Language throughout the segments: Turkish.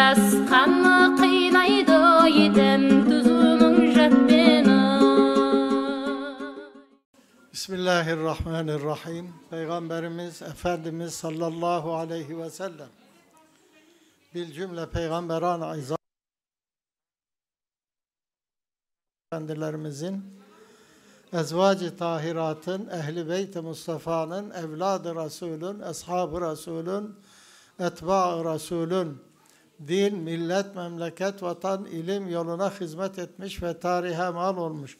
Yarasqanni qiynaydi yetim. Tuzuning rabbini Bismillahirrahmanirrahim. Peygamberimiz Efendimiz sallallahu aleyhi ve sellem. Bil cümle peygamberan ayza efendilerimizin ezvacı tahiratın, ehli beyt-i Mustafa'nın, evladı Resulün, ashabı Resulün, etba-ı Resulün, din, millet, memleket, vatan, ilim yoluna hizmet etmiş ve tarihe mal olmuş.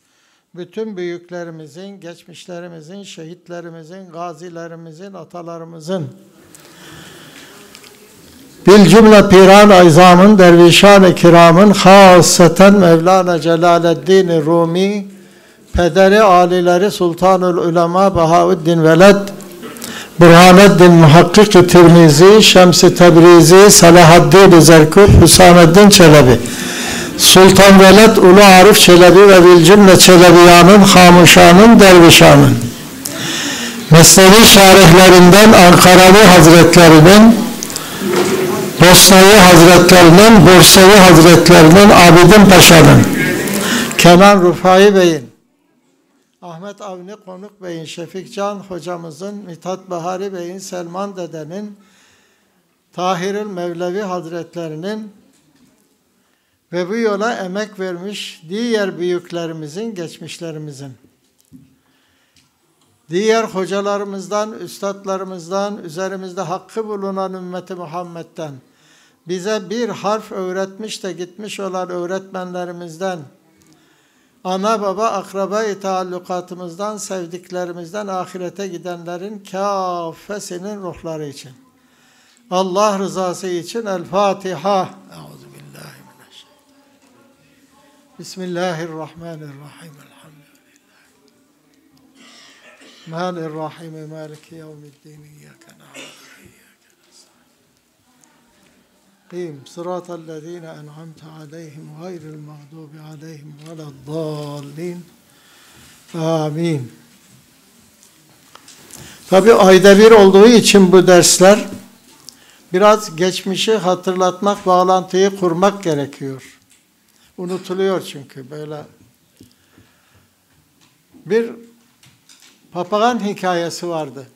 Bütün büyüklerimizin, geçmişlerimizin, şehitlerimizin, gazilerimizin, atalarımızın, bil cümle piran ayzamın, dervişan-ı kiramın, hasaten Mevlana Celaleddin Rumi, pederi alileri Sultanül Ulema Bahaüddin Veled, Burhaneddin Muhakkik-i Tirmizi, Şems-i Tebrizi, Salahaddin Zerkut, Hüsameddin Çelebi, Sultan Veled Ulu Arif Çelebi ve Bilcümle Çelebiyanın, Hamuşanın, Dervişanın. Mesnevi şarihlerinden Ankaralı Hazretlerinin, Bosnavi Hazretlerinin, Bursevi Hazretlerinin, Abidin Paşa'nın, Kenan Rufai Bey'in, Ahmet Avni Konuk Bey'in, Şefik Can hocamızın, Mithat Bahari Bey'in, Selman Dede'nin, Tahirül Mevlevi Hazretlerinin ve bu yola emek vermiş diğer büyüklerimizin, geçmişlerimizin, diğer hocalarımızdan, üstadlarımızdan, üzerimizde hakkı bulunan ümmeti Muhammed'den, bize bir harf öğretmiş de gitmiş olan öğretmenlerimizden, ana baba akraba-i taallukatımızdan, sevdiklerimizden ahirete gidenlerin kâfesinin ruhları için. Allah rızası için El Fatiha. Bismillahirrahmanirrahim. Elhamdülillah. Rahim Maliki yevmiddin. İyyâke na'budu ve iyyâke nestaîn. Sıratallezîne en'amte aleyhim gayril mağdubi aleyhim veleddâllîn. Amin. Tabi ayda bir olduğu için bu dersler biraz geçmişi hatırlatmak, bağlantıyı kurmak gerekiyor. Unutuluyor çünkü böyle. Bir papağan hikayesi vardı.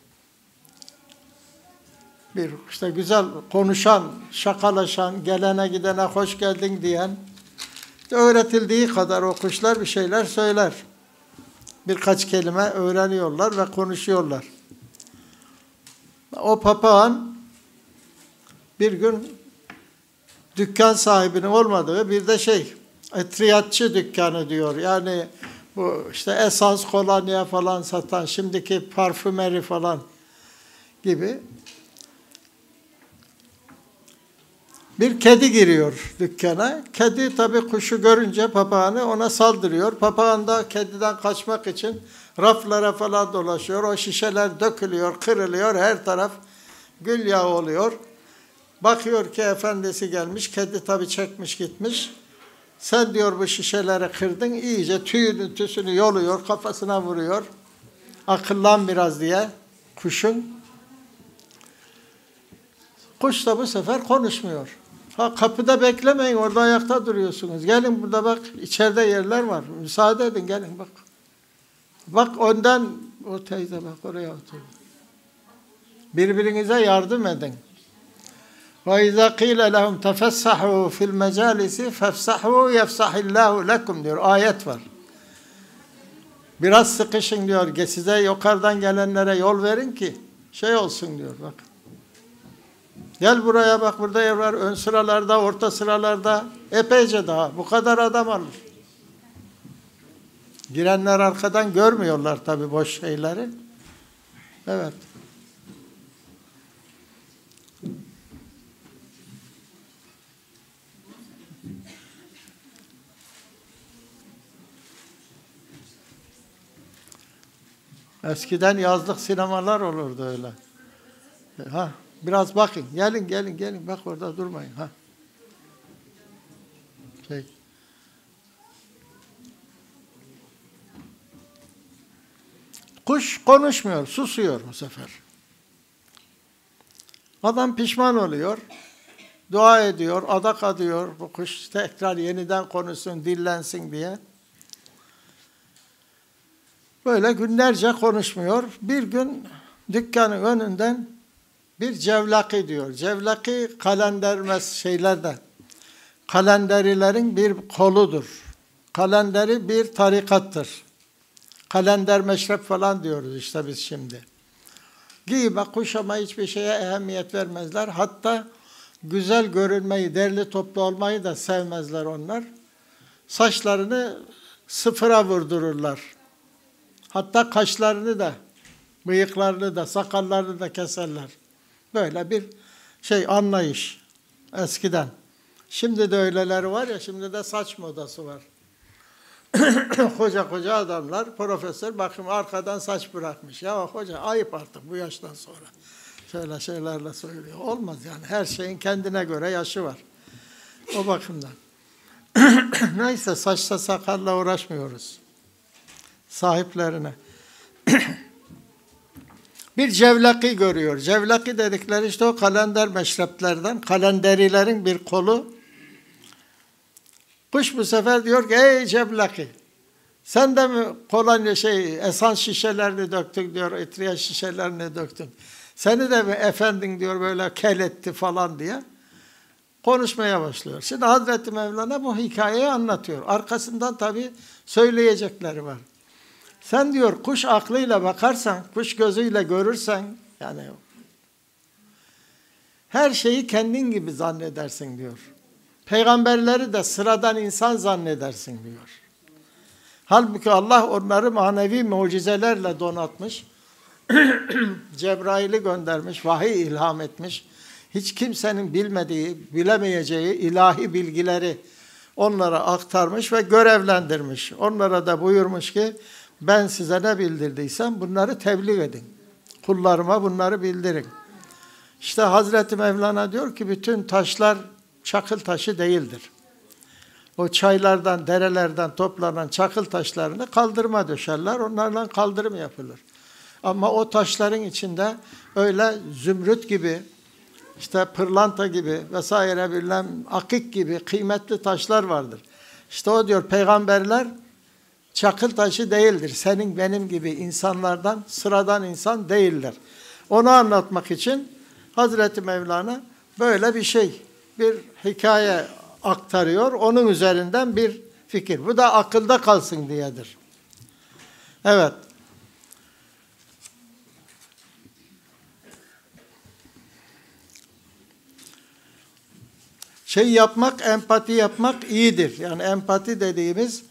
Bir işte güzel konuşan, şakalaşan, gelene gidene hoş geldin diyen, öğretildiği kadar o kuşlar bir şeyler söyler. Birkaç kelime öğreniyorlar ve konuşuyorlar. O papağan bir gün dükkan sahibinin olmadığı bir de şey etriyatçı dükkanı diyor. Yani bu işte esans kolonya falan satan şimdiki parfümeri falan gibi bir kedi giriyor dükkana. Kedi tabi kuşu görünce papağanı ona saldırıyor. Papağan da kediden kaçmak için raflara falan dolaşıyor. O şişeler dökülüyor, kırılıyor. Her taraf gül yağı oluyor. Bakıyor ki efendisi gelmiş. Kedi tabi çekmiş gitmiş. Sen diyor bu şişeleri kırdın. iyice tüyünü tüsünü yoluyor. Kafasına vuruyor. Akıllan biraz diye kuşun. Kuş da bu sefer konuşmuyor. Ha kapıda beklemeyin. Orada ayakta duruyorsunuz. Gelin burada bak. içeride yerler var. Müsaade edin gelin bak. Bak önden o teyze bak oraya otur. Birbirinize yardım edin. وَاِذَا قِيلَ لَهُمْ تَفَسَّحُوا فِي الْمَجَالِسِ فَافْسَحُوا يَفْسَحِ اللّٰهُ لَكُمْ diyor. Ayet var. Biraz sıkışın diyor. Size yukarıdan gelenlere yol verin ki şey olsun diyor bak. Gel buraya bak burada yer var. Ön sıralarda, orta sıralarda epeyce daha. Bu kadar adam alır. Girenler arkadan görmüyorlar tabii boş şeyleri. Evet. Eskiden yazlık sinemalar olurdu öyle. Ha, biraz bakın. Gelin, gelin, gelin. Bak orada durmayın. Ha. Şey. Kuş konuşmuyor, susuyor bu sefer. Adam pişman oluyor. Dua ediyor, adak adıyor. Bu kuş tekrar yeniden konuşsun, dillensin diye. Böyle günlerce konuşmuyor. Bir gün dükkanın önünden bir cevlaki diyor. Cevlaki kalender şeylerde. Kalenderilerin bir koludur. Kalenderi bir tarikattır. Kalender meşrep falan diyoruz işte biz şimdi. Giyime, kuşama hiçbir şeye ehemmiyet vermezler. Hatta güzel görünmeyi, derli toplu olmayı da sevmezler onlar. Saçlarını sıfıra vurdururlar. Hatta kaşlarını da, bıyıklarını da, sakallarını da keserler. Böyle bir şey anlayış eskiden. Şimdi de öyleleri var ya, şimdi de saç modası var. koca koca adamlar, profesör bakın arkadan saç bırakmış. Ya hoca ayıp artık bu yaştan sonra. Şöyle şeylerle söylüyor. Olmaz yani. Her şeyin kendine göre yaşı var. O bakımdan. Neyse saçta sakalla uğraşmıyoruz. Sahiplerine. bir cevlaki görüyor. Cevlaki dedikleri işte o kalender meşreplerden, kalenderilerin bir kolu. Kuş bu sefer diyor ki ey cevlaki sen de mi kolonya şey esans şişelerini döktün diyor, etriye şişelerini döktün. Seni de mi efendin diyor böyle kel etti falan diye konuşmaya başlıyor. Şimdi Hazreti Mevlana bu hikayeyi anlatıyor. Arkasından tabii söyleyecekleri var. Sen diyor kuş aklıyla bakarsan, kuş gözüyle görürsen yani her şeyi kendin gibi zannedersin diyor. Peygamberleri de sıradan insan zannedersin diyor. Halbuki Allah onları manevi mucizelerle donatmış. Cebrail'i göndermiş, vahiy ilham etmiş. Hiç kimsenin bilmediği, bilemeyeceği ilahi bilgileri onlara aktarmış ve görevlendirmiş. Onlara da buyurmuş ki ben size ne bildirdiysem bunları tebliğ edin. Kullarıma bunları bildirin. İşte Hazreti Mevlana diyor ki bütün taşlar çakıl taşı değildir. O çaylardan, derelerden toplanan çakıl taşlarını kaldırıma döşerler. Onlarla kaldırım yapılır. Ama o taşların içinde öyle zümrüt gibi, işte pırlanta gibi vesaire bilmem akik gibi kıymetli taşlar vardır. İşte o diyor peygamberler çakıl taşı değildir. Senin benim gibi insanlardan sıradan insan değiller. Onu anlatmak için Hazreti Mevlana böyle bir şey, bir hikaye aktarıyor. Onun üzerinden bir fikir. Bu da akılda kalsın diyedir. Evet. Şey yapmak, empati yapmak iyidir. Yani empati dediğimiz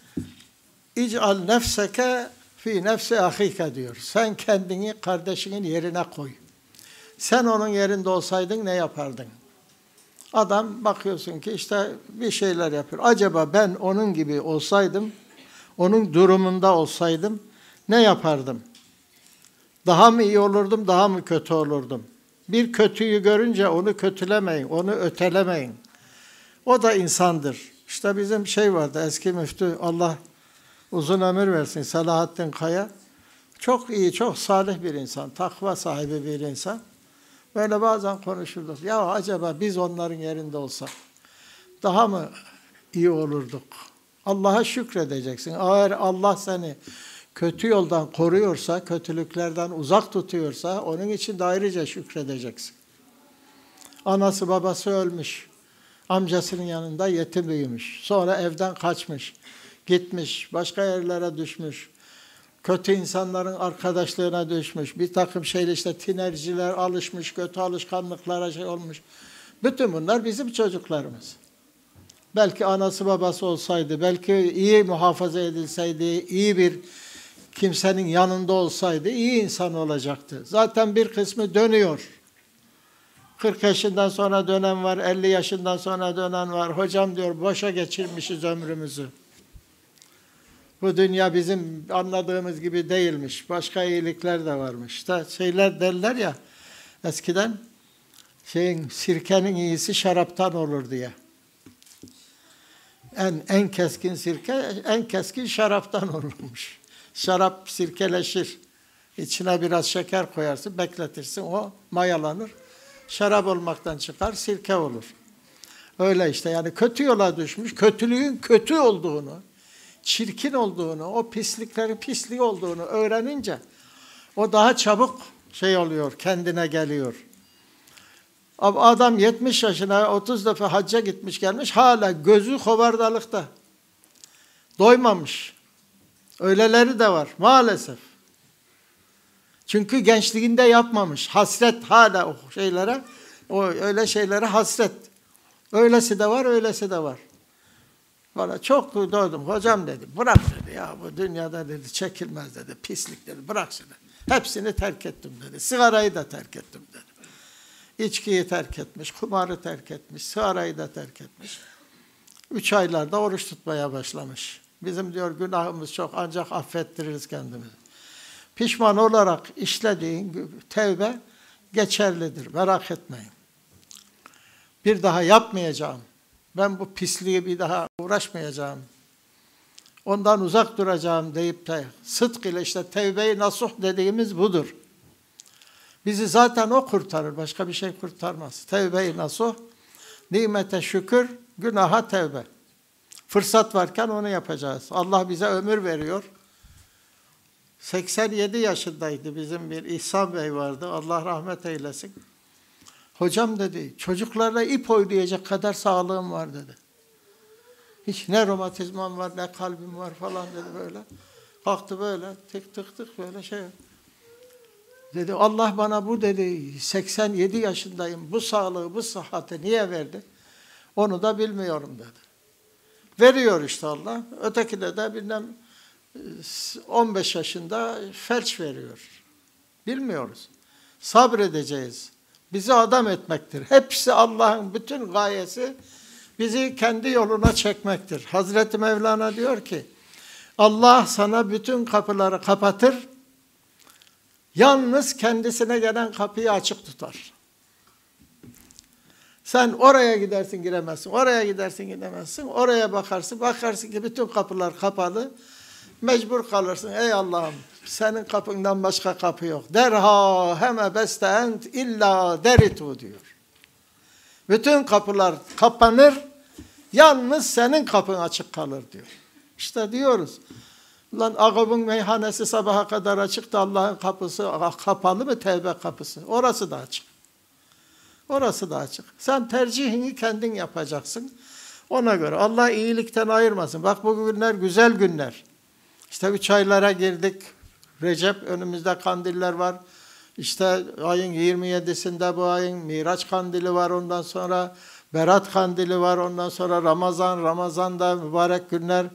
İc'al nefseke fi nefsi ahike diyor. Sen kendini kardeşinin yerine koy. Sen onun yerinde olsaydın ne yapardın? Adam bakıyorsun ki işte bir şeyler yapıyor. Acaba ben onun gibi olsaydım, onun durumunda olsaydım ne yapardım? Daha mı iyi olurdum, daha mı kötü olurdum? Bir kötüyü görünce onu kötülemeyin, onu ötelemeyin. O da insandır. İşte bizim şey vardı eski müftü Allah uzun ömür versin Selahattin Kaya. Çok iyi, çok salih bir insan, takva sahibi bir insan. Böyle bazen konuşurduk. Ya acaba biz onların yerinde olsak daha mı iyi olurduk? Allah'a şükredeceksin. Eğer Allah seni kötü yoldan koruyorsa, kötülüklerden uzak tutuyorsa onun için de ayrıca şükredeceksin. Anası babası ölmüş. Amcasının yanında yetim büyümüş. Sonra evden kaçmış. Gitmiş. Başka yerlere düşmüş kötü insanların arkadaşlığına düşmüş. Bir takım şeyle işte tinerciler alışmış, kötü alışkanlıklara şey olmuş. Bütün bunlar bizim çocuklarımız. Belki anası babası olsaydı, belki iyi muhafaza edilseydi, iyi bir kimsenin yanında olsaydı iyi insan olacaktı. Zaten bir kısmı dönüyor. 40 yaşından sonra dönen var, 50 yaşından sonra dönen var. Hocam diyor boşa geçirmişiz ömrümüzü. Bu dünya bizim anladığımız gibi değilmiş. Başka iyilikler de varmış. İşte şeyler derler ya eskiden şeyin sirkenin iyisi şaraptan olur diye. En en keskin sirke en keskin şaraptan olurmuş. Şarap sirkeleşir. İçine biraz şeker koyarsın, bekletirsin. O mayalanır. Şarap olmaktan çıkar, sirke olur. Öyle işte yani kötü yola düşmüş, kötülüğün kötü olduğunu, çirkin olduğunu, o pisliklerin pislik olduğunu öğrenince o daha çabuk şey oluyor, kendine geliyor. Adam 70 yaşına 30 defa hacca gitmiş gelmiş hala gözü kovardalıkta. Doymamış. Öyleleri de var maalesef. Çünkü gençliğinde yapmamış. Hasret hala o şeylere, o öyle şeylere hasret. Öylesi de var, öylesi de var. Bana çok doydum. Hocam dedi, bırak dedi ya bu dünyada dedi çekilmez dedi, pislik dedi, bırak dedi. Hepsini terk ettim dedi. Sigarayı da terk ettim dedi. İçkiyi terk etmiş, kumarı terk etmiş, sigarayı da terk etmiş. Üç aylarda oruç tutmaya başlamış. Bizim diyor günahımız çok ancak affettiririz kendimizi. Pişman olarak işlediğin tevbe geçerlidir. Merak etmeyin. Bir daha yapmayacağım. Ben bu pisliği bir daha uğraşmayacağım. Ondan uzak duracağım deyip de sıdk ile işte tevbe-i nasuh dediğimiz budur. Bizi zaten o kurtarır. Başka bir şey kurtarmaz. Tevbe-i nasuh, nimete şükür, günaha tevbe. Fırsat varken onu yapacağız. Allah bize ömür veriyor. 87 yaşındaydı bizim bir İhsan Bey vardı. Allah rahmet eylesin. Hocam dedi çocuklarla ip oynayacak kadar sağlığım var dedi. Hiç ne romatizmam var ne kalbim var falan dedi böyle. Kalktı böyle tık tık tık böyle şey. Dedi Allah bana bu dedi 87 yaşındayım bu sağlığı bu sıhhati niye verdi? Onu da bilmiyorum dedi. Veriyor işte Allah. Ötekine de bilmem 15 yaşında felç veriyor. Bilmiyoruz. Sabredeceğiz. Bizi adam etmektir. Hepsi Allah'ın bütün gayesi bizi kendi yoluna çekmektir. Hazreti Mevlana diyor ki Allah sana bütün kapıları kapatır. Yalnız kendisine gelen kapıyı açık tutar. Sen oraya gidersin giremezsin, oraya gidersin gidemezsin, oraya bakarsın, bakarsın ki bütün kapılar kapalı. Mecbur kalırsın. Ey Allah'ım senin kapından başka kapı yok. Derha heme beste ent illa deritu diyor. Bütün kapılar kapanır. Yalnız senin kapın açık kalır diyor. İşte diyoruz. Lan Agab'ın meyhanesi sabaha kadar açık da Allah'ın kapısı kapalı mı tevbe kapısı? Orası da açık. Orası da açık. Sen tercihini kendin yapacaksın. Ona göre Allah iyilikten ayırmasın. Bak bu günler güzel günler. İşte üç aylara girdik. Recep önümüzde kandiller var. İşte ayın 27'sinde bu ayın Miraç kandili var ondan sonra Berat kandili var ondan sonra Ramazan, Ramazan'da mübarek günler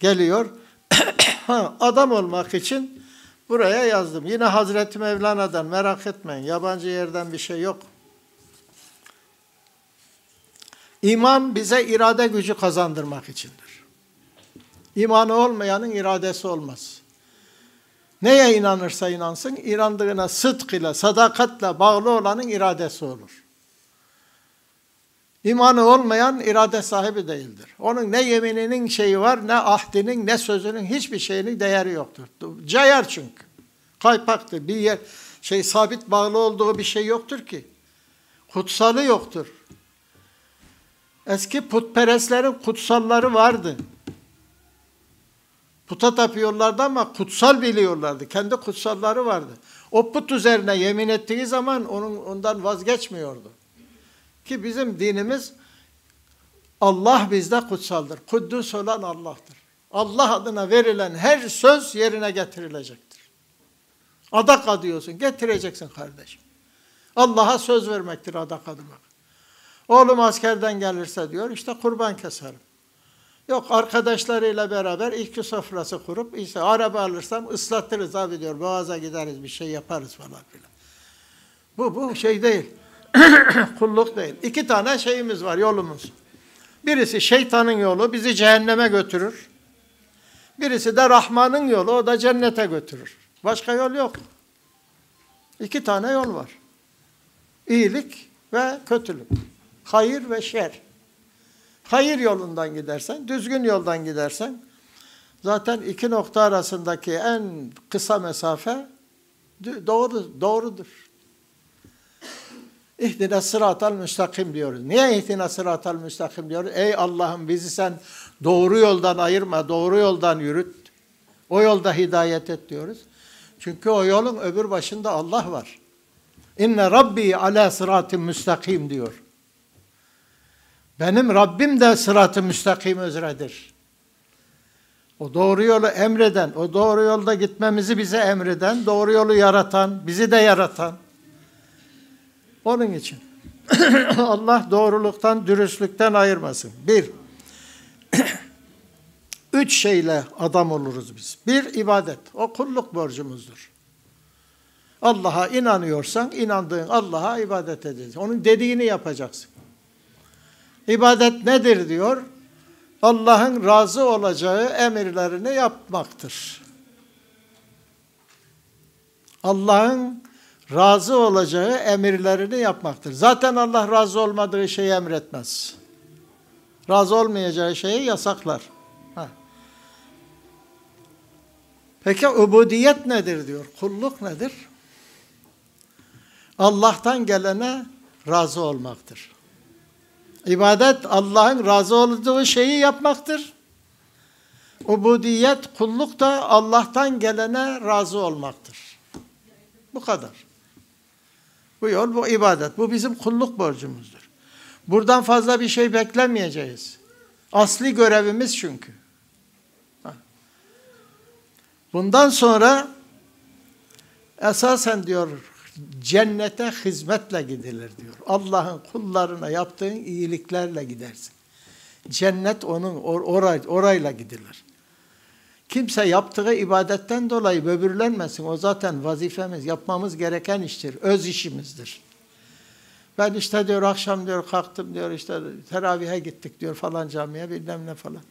geliyor. Adam olmak için buraya yazdım. Yine Hazreti Mevlana'dan merak etmeyin. Yabancı yerden bir şey yok. İman bize irade gücü kazandırmak içindir. İmanı olmayanın iradesi olmaz. Neye inanırsa inansın, inandığına sıdk ile, sadakatle bağlı olanın iradesi olur. İmanı olmayan irade sahibi değildir. Onun ne yemininin şeyi var, ne ahdinin, ne sözünün hiçbir şeyinin değeri yoktur. Cayar çünkü. Kaypaktır. Bir yer, şey sabit bağlı olduğu bir şey yoktur ki. Kutsalı yoktur. Eski putperestlerin kutsalları vardı. Puta tapıyorlardı ama kutsal biliyorlardı. Kendi kutsalları vardı. O put üzerine yemin ettiği zaman onun ondan vazgeçmiyordu. Ki bizim dinimiz Allah bizde kutsaldır. Kuddüs olan Allah'tır. Allah adına verilen her söz yerine getirilecektir. Adak adıyorsun, getireceksin kardeşim. Allah'a söz vermektir adak adamak. Oğlum askerden gelirse diyor işte kurban keserim. Yok arkadaşlarıyla beraber ilk sofrası kurup işte araba alırsam ıslatırız abi diyor. Boğaza gideriz bir şey yaparız falan filan. Bu, bu şey değil. Kulluk değil. İki tane şeyimiz var yolumuz. Birisi şeytanın yolu bizi cehenneme götürür. Birisi de Rahman'ın yolu o da cennete götürür. Başka yol yok. İki tane yol var. İyilik ve kötülük. Hayır ve şer. Hayır yolundan gidersen, düzgün yoldan gidersen zaten iki nokta arasındaki en kısa mesafe doğru, doğrudur. İhdine sıratal müstakim diyoruz. Niye ihdine sıratal müstakim diyoruz? Ey Allah'ım bizi sen doğru yoldan ayırma, doğru yoldan yürüt. O yolda hidayet et diyoruz. Çünkü o yolun öbür başında Allah var. İnne Rabbi ala sıratın müstakim diyor. Benim Rabbim de sırat-ı müstakim üzeredir. O doğru yolu emreden, o doğru yolda gitmemizi bize emreden, doğru yolu yaratan, bizi de yaratan. Onun için Allah doğruluktan, dürüstlükten ayırmasın. Bir, üç şeyle adam oluruz biz. Bir, ibadet. O kulluk borcumuzdur. Allah'a inanıyorsan, inandığın Allah'a ibadet edeceksin. Onun dediğini yapacaksın. İbadet nedir diyor? Allah'ın razı olacağı emirlerini yapmaktır. Allah'ın razı olacağı emirlerini yapmaktır. Zaten Allah razı olmadığı şeyi emretmez. Razı olmayacağı şeyi yasaklar. Ha. Peki ubudiyet nedir diyor? Kulluk nedir? Allah'tan gelene razı olmaktır. İbadet Allah'ın razı olduğu şeyi yapmaktır. Ubudiyet, kulluk da Allah'tan gelene razı olmaktır. Bu kadar. Bu yol, bu ibadet. Bu bizim kulluk borcumuzdur. Buradan fazla bir şey beklemeyeceğiz. Asli görevimiz çünkü. Bundan sonra esasen diyor cennete hizmetle gidilir diyor. Allah'ın kullarına yaptığın iyiliklerle gidersin. Cennet onun or oray, orayla gidilir. Kimse yaptığı ibadetten dolayı böbürlenmesin. O zaten vazifemiz, yapmamız gereken iştir. Öz işimizdir. Ben işte diyor akşam diyor kalktım diyor işte teravihe gittik diyor falan camiye bilmem ne falan.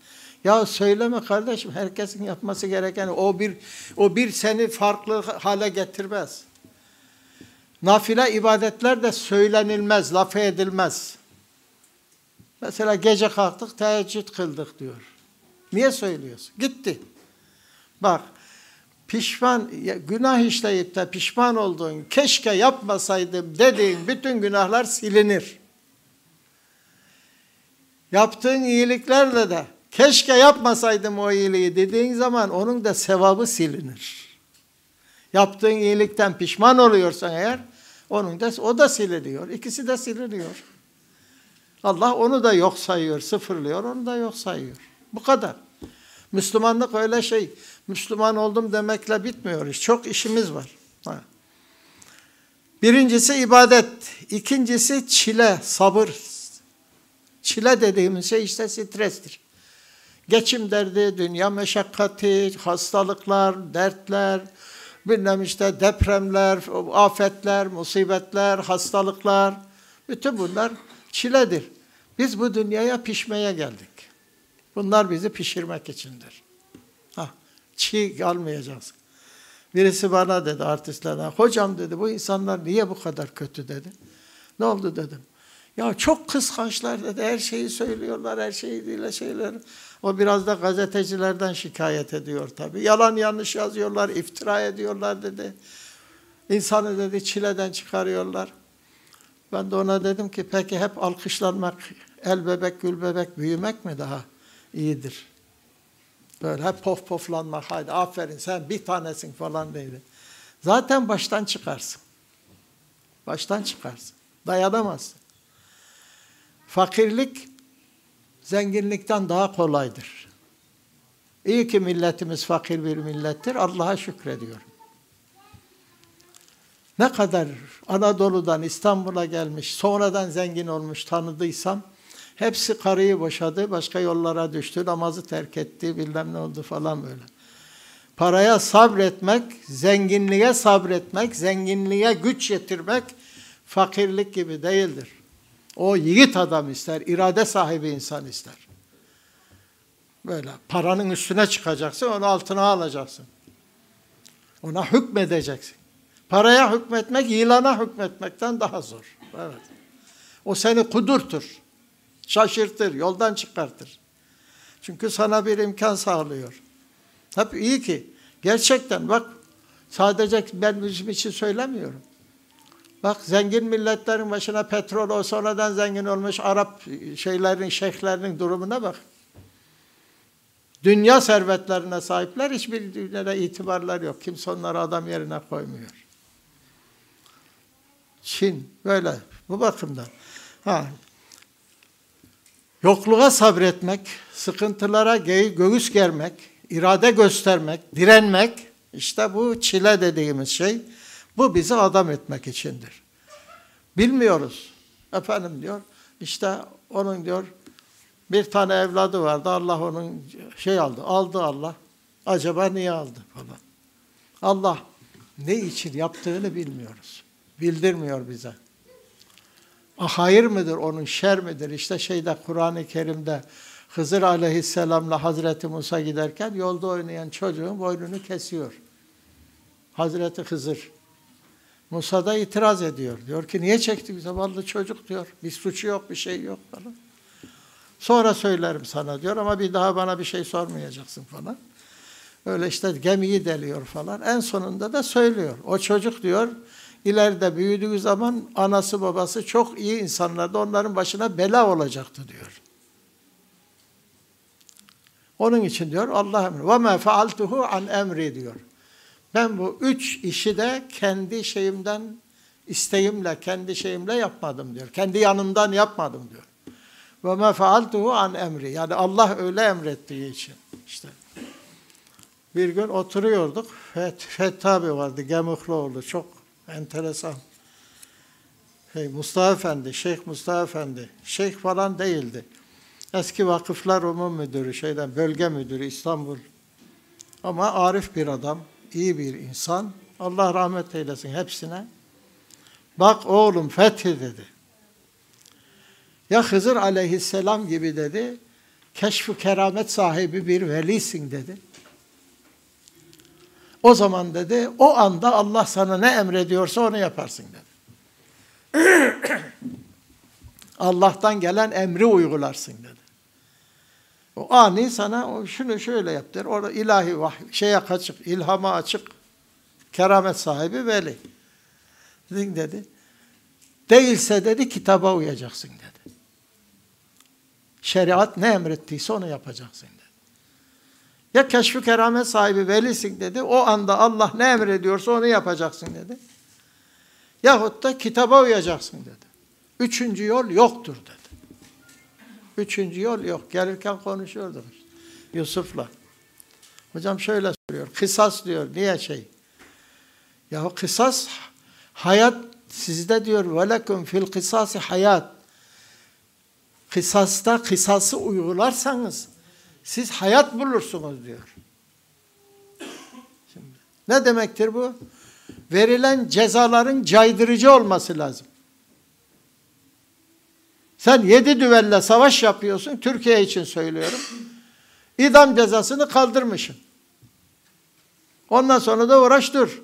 Ya söyleme kardeşim herkesin yapması gereken o bir o bir seni farklı hale getirmez. Nafile ibadetler de söylenilmez, laf edilmez. Mesela gece kalktık, teheccüd kıldık diyor. Niye söylüyorsun? Gitti. Bak, pişman, günah işleyip de pişman olduğun, keşke yapmasaydım dediğin bütün günahlar silinir. Yaptığın iyiliklerle de keşke yapmasaydım o iyiliği dediğin zaman onun da sevabı silinir. Yaptığın iyilikten pişman oluyorsan eğer onun da o da siliniyor. İkisi de siliniyor. Allah onu da yok sayıyor, sıfırlıyor, onu da yok sayıyor. Bu kadar. Müslümanlık öyle şey. Müslüman oldum demekle bitmiyor iş. Çok işimiz var. Ha. Birincisi ibadet. İkincisi çile, sabır. Çile dediğimiz şey işte strestir. Geçim derdi, dünya meşakkati, hastalıklar, dertler, bilmem işte depremler, afetler, musibetler, hastalıklar, bütün bunlar çiledir. Biz bu dünyaya pişmeye geldik. Bunlar bizi pişirmek içindir. Ha, çiğ kalmayacaksın. Birisi bana dedi artistlerden, hocam dedi bu insanlar niye bu kadar kötü dedi. Ne oldu dedim. Ya çok kıskançlar dedi, her şeyi söylüyorlar, her şeyi değil şeyler. O biraz da gazetecilerden şikayet ediyor tabii. Yalan yanlış yazıyorlar, iftira ediyorlar dedi. İnsanı dedi çileden çıkarıyorlar. Ben de ona dedim ki peki hep alkışlanmak, el bebek, gül bebek büyümek mi daha iyidir? Böyle hep pof poflanmak, haydi aferin sen bir tanesin falan dedi. Zaten baştan çıkarsın. Baştan çıkarsın. Dayanamazsın. Fakirlik zenginlikten daha kolaydır. İyi ki milletimiz fakir bir millettir. Allah'a şükrediyorum. Ne kadar Anadolu'dan İstanbul'a gelmiş, sonradan zengin olmuş tanıdıysam, hepsi karıyı boşadı, başka yollara düştü, namazı terk etti, bilmem ne oldu falan böyle. Paraya sabretmek, zenginliğe sabretmek, zenginliğe güç yetirmek fakirlik gibi değildir. O yiğit adam ister, irade sahibi insan ister. Böyle paranın üstüne çıkacaksın, onu altına alacaksın. Ona hükmedeceksin. Paraya hükmetmek, yılana hükmetmekten daha zor. Evet. O seni kudurtur, şaşırtır, yoldan çıkartır. Çünkü sana bir imkan sağlıyor. Hep iyi ki, gerçekten bak, sadece ben bizim için söylemiyorum. Bak zengin milletlerin başına petrol o sonradan zengin olmuş Arap şeylerin, şeyhlerinin durumuna bak. Dünya servetlerine sahipler, hiçbir dünyada itibarlar yok. Kimse onları adam yerine koymuyor. Çin böyle bu bakımdan. Ha. Yokluğa sabretmek, sıkıntılara göğüs germek, irade göstermek, direnmek, işte bu çile dediğimiz şey, bu bizi adam etmek içindir. Bilmiyoruz. Efendim diyor, işte onun diyor, bir tane evladı vardı, Allah onun şey aldı, aldı Allah. Acaba niye aldı falan. Allah ne için yaptığını bilmiyoruz. Bildirmiyor bize. Hayır mıdır onun, şer midir? İşte şeyde Kur'an-ı Kerim'de Hızır aleyhisselamla Hazreti Musa giderken yolda oynayan çocuğun boynunu kesiyor. Hazreti Hızır. Musa da itiraz ediyor. Diyor ki niye çekti bize? Vallahi çocuk diyor. Bir suçu yok, bir şey yok falan. Sonra söylerim sana diyor ama bir daha bana bir şey sormayacaksın falan. Öyle işte gemiyi deliyor falan. En sonunda da söylüyor. O çocuk diyor ileride büyüdüğü zaman anası babası çok iyi insanlardı. Onların başına bela olacaktı diyor. Onun için diyor Allah emri. Ve ma faaltuhu an emri diyor. Ben bu üç işi de kendi şeyimden, isteğimle, kendi şeyimle yapmadım diyor. Kendi yanımdan yapmadım diyor. Ve ma faaltuhu an emri. Yani Allah öyle emrettiği için. işte. Bir gün oturuyorduk. Fethi abi vardı, Gemukluoğlu. Çok enteresan. Hey, Mustafa Efendi, Şeyh Mustafa Efendi. Şeyh falan değildi. Eski vakıflar umum müdürü, şeyden bölge müdürü İstanbul. Ama arif bir adam, iyi bir insan. Allah rahmet eylesin hepsine. Bak oğlum fethi dedi. Ya Hızır aleyhisselam gibi dedi, keşf keramet sahibi bir velisin dedi. O zaman dedi, o anda Allah sana ne emrediyorsa onu yaparsın dedi. Allah'tan gelen emri uygularsın dedi. O ani sana şunu şöyle yap der. Orada ilahi vahiy, şeye açık, ilhama açık, keramet sahibi veli. Dedin dedi. Değilse dedi kitaba uyacaksın dedi. Şeriat ne emrettiyse onu yapacaksın dedi. Ya keşfi keramet sahibi velisin dedi. O anda Allah ne emrediyorsa onu yapacaksın dedi. Yahut da kitaba uyacaksın dedi. Üçüncü yol yoktur dedi. Üçüncü yol yok. Gelirken konuşuyorduk Yusuf'la. Hocam şöyle soruyor. Kısas diyor. Niye şey? Ya kısas hayat sizde diyor velekum fil kısası hayat. Kısasta kısası uygularsanız siz hayat bulursunuz diyor. Şimdi, ne demektir bu? Verilen cezaların caydırıcı olması lazım. Sen yedi düvelle savaş yapıyorsun, Türkiye için söylüyorum. İdam cezasını kaldırmışsın. Ondan sonra da uğraş dur.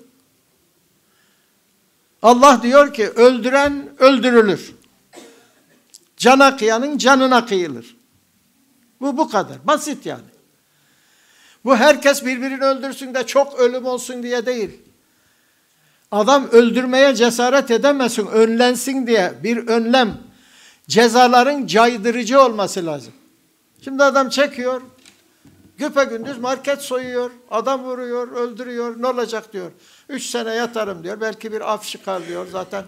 Allah diyor ki öldüren öldürülür. Cana kıyanın canına kıyılır. Bu bu kadar. Basit yani. Bu herkes birbirini öldürsün de çok ölüm olsun diye değil. Adam öldürmeye cesaret edemesin, önlensin diye bir önlem, cezaların caydırıcı olması lazım. Şimdi adam çekiyor, güpe gündüz market soyuyor, adam vuruyor, öldürüyor, ne olacak diyor. Üç sene yatarım diyor, belki bir af çıkar diyor. Zaten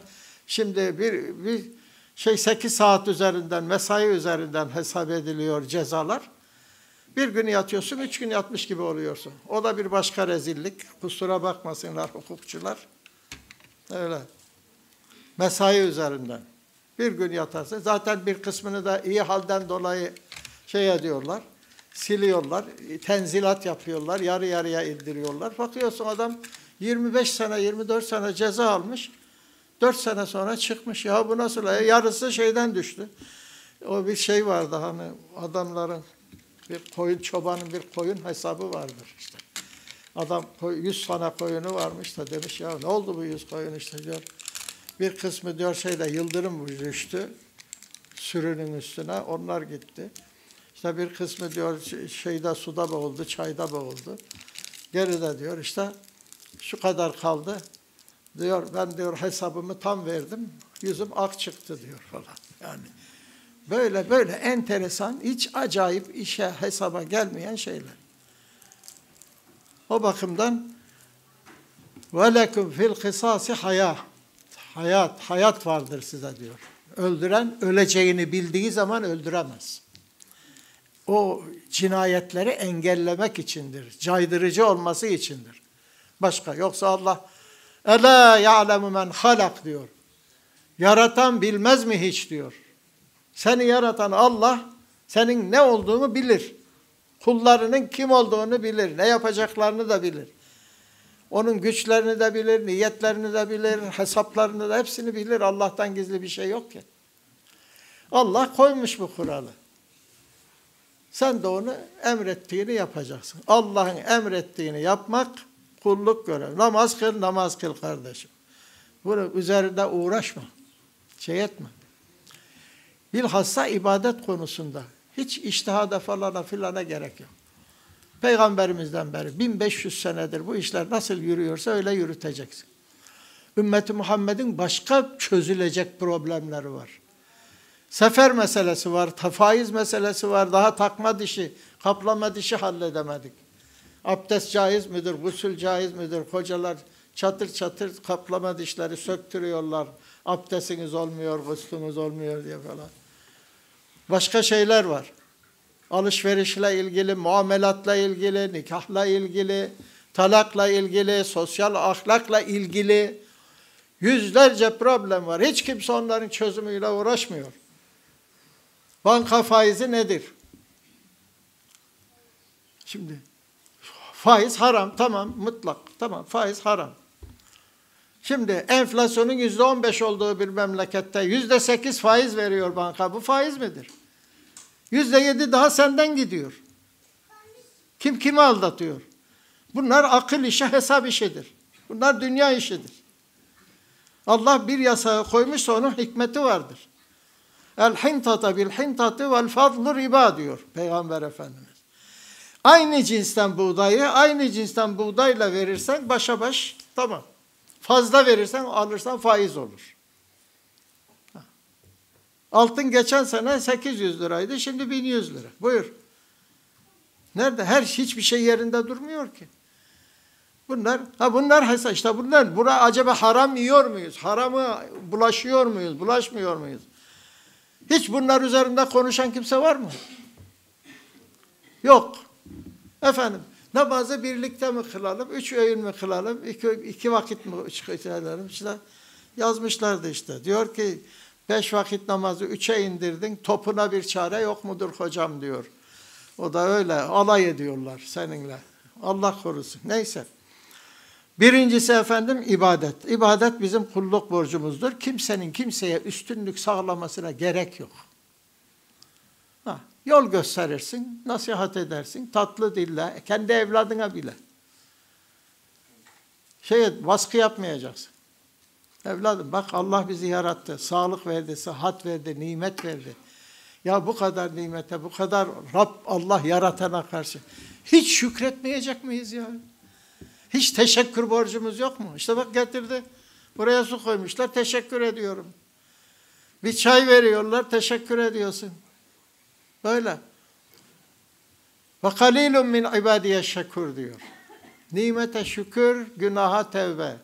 şimdi bir, bir şey 8 saat üzerinden, mesai üzerinden hesap ediliyor cezalar. Bir gün yatıyorsun, üç gün yatmış gibi oluyorsun. O da bir başka rezillik. Kusura bakmasınlar hukukçular. Öyle. Mesai üzerinden. Bir gün yatarsın. Zaten bir kısmını da iyi halden dolayı şey ediyorlar. Siliyorlar. Tenzilat yapıyorlar. Yarı yarıya indiriyorlar. Bakıyorsun adam 25 sene, 24 sene ceza almış. Dört sene sonra çıkmış. Ya bu nasıl? E, yarısı şeyden düştü. O bir şey vardı hani adamların bir koyun çobanın bir koyun hesabı vardır işte. Adam yüz tane koyunu varmış da demiş ya ne oldu bu yüz koyun işte diyor. Bir kısmı diyor şeyde yıldırım düştü sürünün üstüne onlar gitti. İşte bir kısmı diyor şeyde suda boğuldu, çayda boğuldu. Geride diyor işte şu kadar kaldı. Diyor ben diyor hesabımı tam verdim. Yüzüm ak çıktı diyor falan. Yani böyle böyle enteresan, hiç acayip işe hesaba gelmeyen şeyler. O bakımdan وَلَكُمْ fil kısası hayat. Hayat, hayat vardır size diyor. Öldüren öleceğini bildiği zaman öldüremez. O cinayetleri engellemek içindir. Caydırıcı olması içindir. Başka yoksa Allah Ela ya'lemu men halak diyor. Yaratan bilmez mi hiç diyor. Seni yaratan Allah senin ne olduğunu bilir. Kullarının kim olduğunu bilir. Ne yapacaklarını da bilir. Onun güçlerini de bilir, niyetlerini de bilir, hesaplarını da hepsini bilir. Allah'tan gizli bir şey yok ki. Allah koymuş bu kuralı. Sen de onu emrettiğini yapacaksın. Allah'ın emrettiğini yapmak kulluk görev. Namaz kıl, namaz kıl kardeşim. Bunu üzerinde uğraşma. Şey etme. Bilhassa ibadet konusunda hiç iştihada falana filana gerek yok. Peygamberimizden beri 1500 senedir bu işler nasıl yürüyorsa öyle yürüteceksin. Ümmeti Muhammed'in başka çözülecek problemleri var. Sefer meselesi var, faiz meselesi var, daha takma dişi, kaplama dişi halledemedik. Abdest caiz midir, gusül caiz midir? Hocalar çatır çatır kaplama dişleri söktürüyorlar. Abdestiniz olmuyor, guslünüz olmuyor diye falan. Başka şeyler var. Alışverişle ilgili, muamelatla ilgili, nikahla ilgili, talakla ilgili, sosyal ahlakla ilgili yüzlerce problem var. Hiç kimse onların çözümüyle uğraşmıyor. Banka faizi nedir? Şimdi faiz haram tamam mutlak tamam faiz haram. Şimdi enflasyonun yüzde on beş olduğu bir memlekette yüzde sekiz faiz veriyor banka. Bu faiz midir? Yüzde yedi daha senden gidiyor. Kim kimi aldatıyor? Bunlar akıl işi, hesap işidir. Bunlar dünya işidir. Allah bir yasağı koymuşsa onun hikmeti vardır. El hintata bil hintati vel fadlu riba diyor Peygamber Efendimiz. Aynı cinsten buğdayı aynı cinsten buğdayla verirsen başa baş tamam. Fazla verirsen alırsan faiz olur. Altın geçen sene 800 liraydı şimdi 1100 lira. Buyur. Nerede? Her hiçbir şey yerinde durmuyor ki. Bunlar, ha bunlar hesap işte bunlar. Bura acaba haram yiyor muyuz? Haramı bulaşıyor muyuz? Bulaşmıyor muyuz? Hiç bunlar üzerinde konuşan kimse var mı? Yok. Efendim namazı birlikte mi kılalım? Üç öğün mü kılalım? İki, iki vakit mi kılalım? İşte yazmışlardı işte. Diyor ki beş vakit namazı üçe indirdin. Topuna bir çare yok mudur hocam diyor. O da öyle alay ediyorlar seninle. Allah korusun. Neyse. Birincisi efendim ibadet. İbadet bizim kulluk borcumuzdur. Kimsenin kimseye üstünlük sağlamasına gerek yok. Ha, yol gösterirsin, nasihat edersin, tatlı dille, kendi evladına bile. Şey, baskı yapmayacaksın. Evladım bak Allah bizi yarattı, sağlık verdi, sıhhat verdi, nimet verdi. Ya bu kadar nimete, bu kadar Rab Allah yaratana karşı hiç şükretmeyecek miyiz ya? Hiç teşekkür borcumuz yok mu? İşte bak getirdi. Buraya su koymuşlar. Teşekkür ediyorum. Bir çay veriyorlar. Teşekkür ediyorsun. Böyle. Ve kalilun min ibadiye şekur diyor. Nimete şükür, günaha tevbe.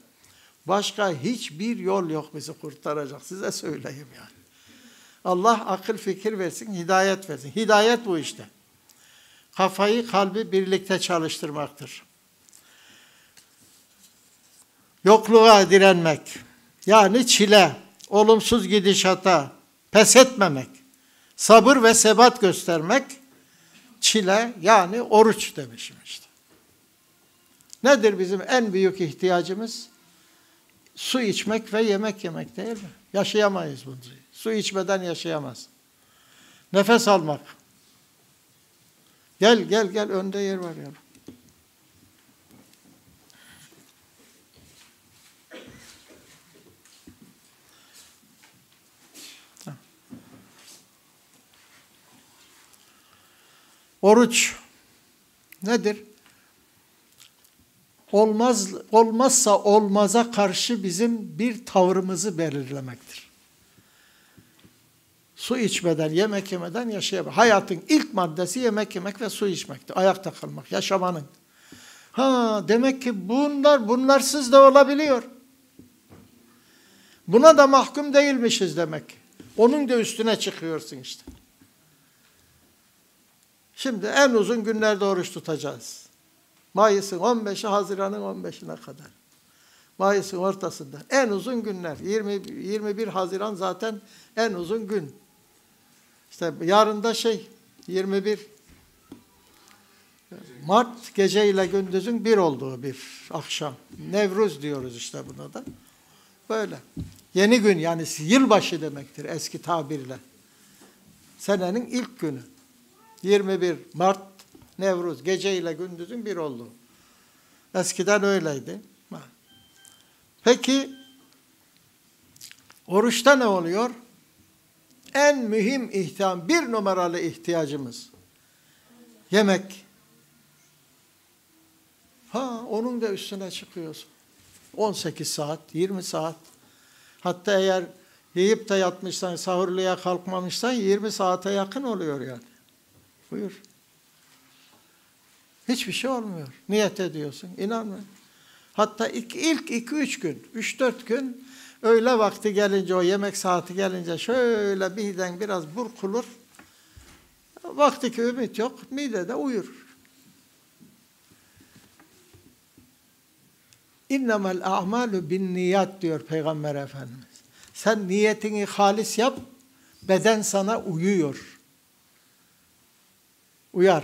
Başka hiçbir yol yok bizi kurtaracak. Size söyleyeyim yani. Allah akıl fikir versin, hidayet versin. Hidayet bu işte. Kafayı, kalbi birlikte çalıştırmaktır. Yokluğa direnmek, yani çile, olumsuz gidişata pes etmemek, sabır ve sebat göstermek, çile yani oruç demişim işte. Nedir bizim en büyük ihtiyacımız? Su içmek ve yemek yemek değil mi? Yaşayamayız bunu. Su içmeden yaşayamaz. Nefes almak. Gel gel gel önde yer var ya. Oruç nedir? Olmaz olmazsa olmaza karşı bizim bir tavrımızı belirlemektir. Su içmeden, yemek yemeden yaşayamaz. Hayatın ilk maddesi yemek yemek ve su içmektir. Ayakta kalmak, yaşamanın. Ha demek ki bunlar bunlarsız da olabiliyor. Buna da mahkum değilmişiz demek. Onun da üstüne çıkıyorsun işte. Şimdi en uzun günlerde oruç tutacağız. Mayıs'ın 15'i Haziran'ın 15'ine kadar. Mayıs'ın ortasında. En uzun günler. 20, 21 Haziran zaten en uzun gün. İşte yarın da şey 21 Mart gece ile gündüzün bir olduğu bir akşam. Nevruz diyoruz işte buna da. Böyle. Yeni gün yani yılbaşı demektir eski tabirle. Senenin ilk günü. 21 Mart Nevruz gece ile gündüzün bir olduğu. Eskiden öyleydi. Peki oruçta ne oluyor? En mühim ihtiyam, bir numaralı ihtiyacımız. Yemek. Ha onun da üstüne çıkıyorsun. 18 saat, 20 saat. Hatta eğer yiyip de yatmışsan, sahurluya kalkmamışsan 20 saate yakın oluyor yani. Buyur. Hiçbir şey olmuyor. Niyet ediyorsun. İnanma. Hatta ilk, ilk iki üç gün, üç dört gün öğle vakti gelince, o yemek saati gelince şöyle miden biraz burkulur. Vaktiki ümit yok. Mide de uyur. İnnemel a'malu bin niyat diyor Peygamber Efendimiz. Sen niyetini halis yap, beden sana uyuyor. Uyar.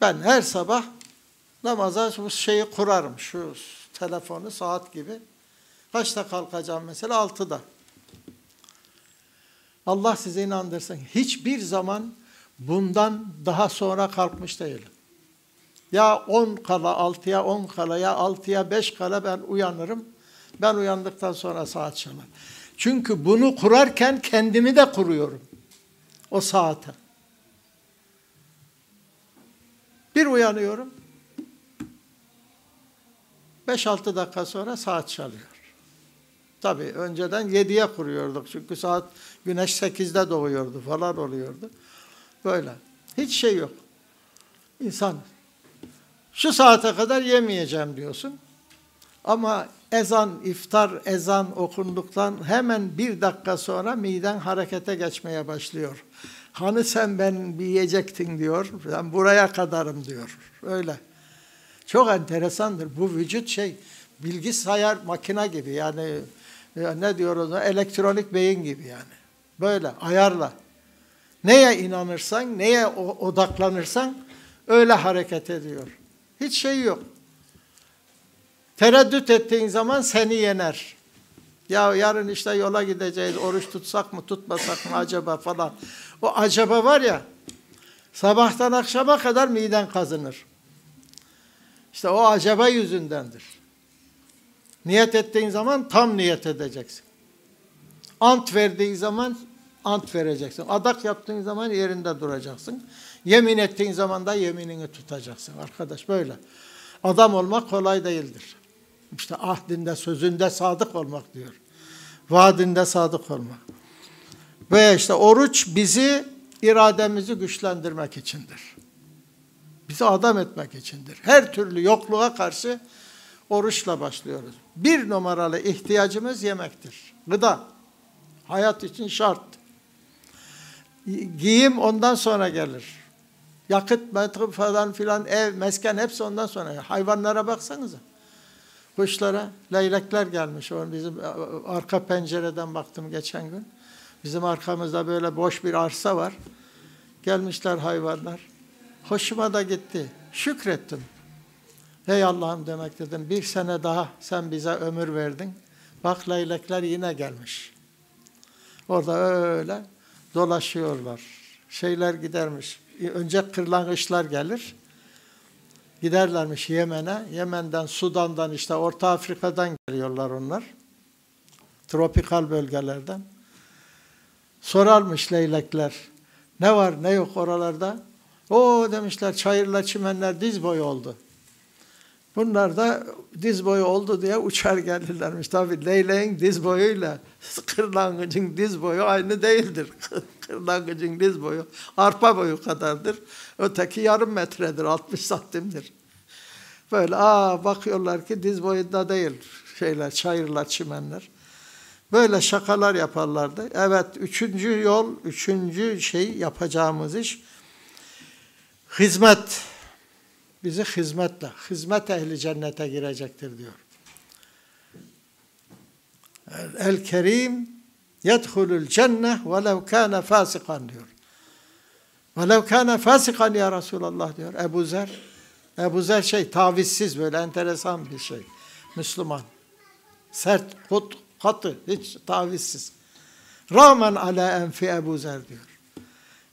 Ben her sabah namaza bu şeyi kurarım. Şu telefonu saat gibi. Kaçta kalkacağım mesela? Altıda. Allah size inandırsın. Hiçbir zaman bundan daha sonra kalkmış değilim. Ya on kala, altıya on kala, ya altıya beş kala ben uyanırım. Ben uyandıktan sonra saat çalar. Çünkü bunu kurarken kendimi de kuruyorum. O saate. Bir uyanıyorum. 5-6 dakika sonra saat çalıyor. Tabii önceden 7'ye kuruyorduk. Çünkü saat güneş 8'de doğuyordu falan oluyordu. Böyle. Hiç şey yok. İnsan şu saate kadar yemeyeceğim diyorsun. Ama ezan, iftar ezan okunduktan hemen bir dakika sonra miden harekete geçmeye başlıyor. Hani sen ben bir yiyecektin diyor. Ben buraya kadarım diyor. Öyle. Çok enteresandır. Bu vücut şey bilgisayar makine gibi yani ne diyor ona elektronik beyin gibi yani. Böyle ayarla. Neye inanırsan, neye odaklanırsan öyle hareket ediyor. Hiç şey yok. Tereddüt ettiğin zaman seni yener. Ya yarın işte yola gideceğiz, oruç tutsak mı, tutmasak mı acaba falan. O acaba var ya, sabahtan akşama kadar miden kazınır. İşte o acaba yüzündendir. Niyet ettiğin zaman tam niyet edeceksin. Ant verdiğin zaman ant vereceksin. Adak yaptığın zaman yerinde duracaksın. Yemin ettiğin zaman da yeminini tutacaksın arkadaş böyle. Adam olmak kolay değildir. İşte ahdinde, sözünde sadık olmak diyor. Vaadinde sadık olmak. Ve işte oruç bizi irademizi güçlendirmek içindir. Bizi adam etmek içindir. Her türlü yokluğa karşı oruçla başlıyoruz. Bir numaralı ihtiyacımız yemektir. Gıda. Hayat için şart. Giyim ondan sonra gelir. Yakıt, metruk falan filan, ev, mesken hepsi ondan sonra. Hayvanlara baksanıza. Kuşlara, leylekler gelmiş. O bizim arka pencereden baktım geçen gün. Bizim arkamızda böyle boş bir arsa var. Gelmişler hayvanlar. Hoşuma da gitti. Şükrettim. Ey Allah'ım demek dedim. Bir sene daha sen bize ömür verdin. Bak leylekler yine gelmiş. Orada öyle dolaşıyorlar. Şeyler gidermiş. Önce kırlangıçlar gelir. Giderlermiş Yemen'e. Yemen'den, Sudan'dan işte Orta Afrika'dan geliyorlar onlar. Tropikal bölgelerden. Sorarmış leylekler. Ne var ne yok oralarda? O demişler çayırlar çimenler diz boyu oldu. Bunlar da diz boyu oldu diye uçar gelirlermiş. Tabi leyleğin diz boyuyla kırlangıcın diz boyu aynı değildir. kırlangıcın diz boyu arpa boyu kadardır. Öteki yarım metredir, 60 santimdir. Böyle aa bakıyorlar ki diz boyunda değil şeyler, çayırlar, çimenler. Böyle şakalar yaparlardı. Evet, üçüncü yol, üçüncü şey yapacağımız iş hizmet. Bizi hizmetle, hizmet ehli cennete girecektir diyor. El Kerim yedhulul cenneh velev kâne fasikan diyor. Velev kâne fasikan ya Resulallah diyor. Ebu Zer. Ebu Zer şey tavizsiz böyle enteresan bir şey. Müslüman. Sert, kut, katı, hiç tavizsiz. Rağmen ala enfi Ebu Zer diyor.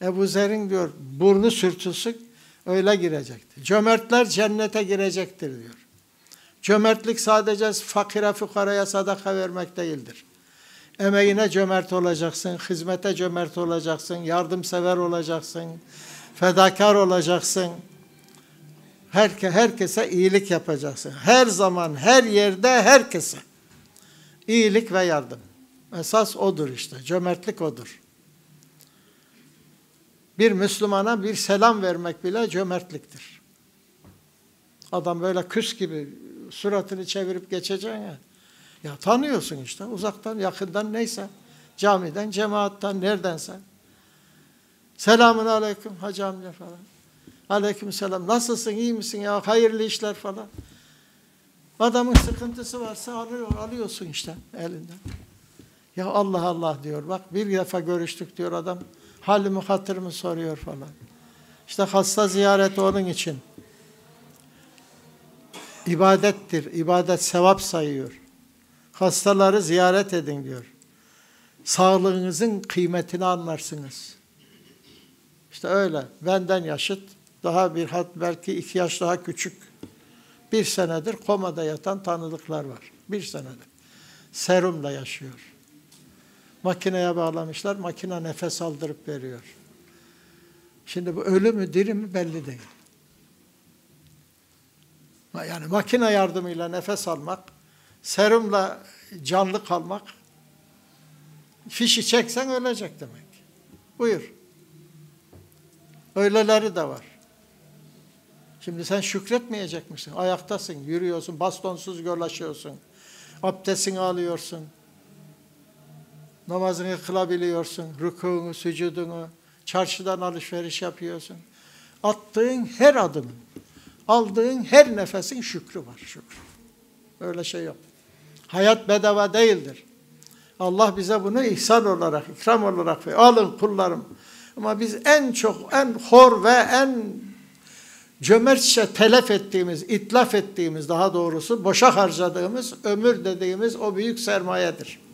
Ebu Zer'in diyor burnu sürtülsün öyle girecektir. Cömertler cennete girecektir diyor. Cömertlik sadece fakire fukaraya sadaka vermek değildir. Emeğine cömert olacaksın, hizmete cömert olacaksın, yardımsever olacaksın, fedakar olacaksın. Herke, herkese iyilik yapacaksın. Her zaman, her yerde, herkese. İyilik ve yardım. Esas odur işte, cömertlik odur. Bir Müslümana bir selam vermek bile cömertliktir. Adam böyle küs gibi suratını çevirip geçeceksin ya. Ya tanıyorsun işte uzaktan yakından neyse. Camiden, cemaattan, neredense. Selamun aleyküm hacı amca falan. Aleyküm selam. Nasılsın, iyi misin ya? Hayırlı işler falan. Adamın sıkıntısı varsa alıyor, alıyorsun işte elinden. Ya Allah Allah diyor. Bak bir defa görüştük diyor adam. Halimi hatırımı soruyor falan. İşte hasta ziyareti onun için. İbadettir. İbadet sevap sayıyor. Hastaları ziyaret edin diyor. Sağlığınızın kıymetini anlarsınız. İşte öyle. Benden yaşıt. Daha bir hat belki iki yaş daha küçük. Bir senedir komada yatan tanıdıklar var. Bir senedir. Serumla yaşıyor. Makineye bağlamışlar. Makine nefes aldırıp veriyor. Şimdi bu ölü mü diri mi belli değil. Yani makine yardımıyla nefes almak, serumla canlı kalmak, fişi çeksen ölecek demek. Buyur. Öyleleri de var. Şimdi sen şükretmeyecek misin? Ayaktasın, yürüyorsun, bastonsuz dolaşıyorsun. Abdestini alıyorsun. Namazını kılabiliyorsun. Rükûnu, sücudunu, çarşıdan alışveriş yapıyorsun. Attığın her adım, aldığın her nefesin şükrü var. Şükrü. Öyle şey yok. Hayat bedava değildir. Allah bize bunu ihsan olarak, ikram olarak ve alın kullarım. Ama biz en çok, en hor ve en cömertçe telef ettiğimiz, itlaf ettiğimiz daha doğrusu boşa harcadığımız ömür dediğimiz o büyük sermayedir.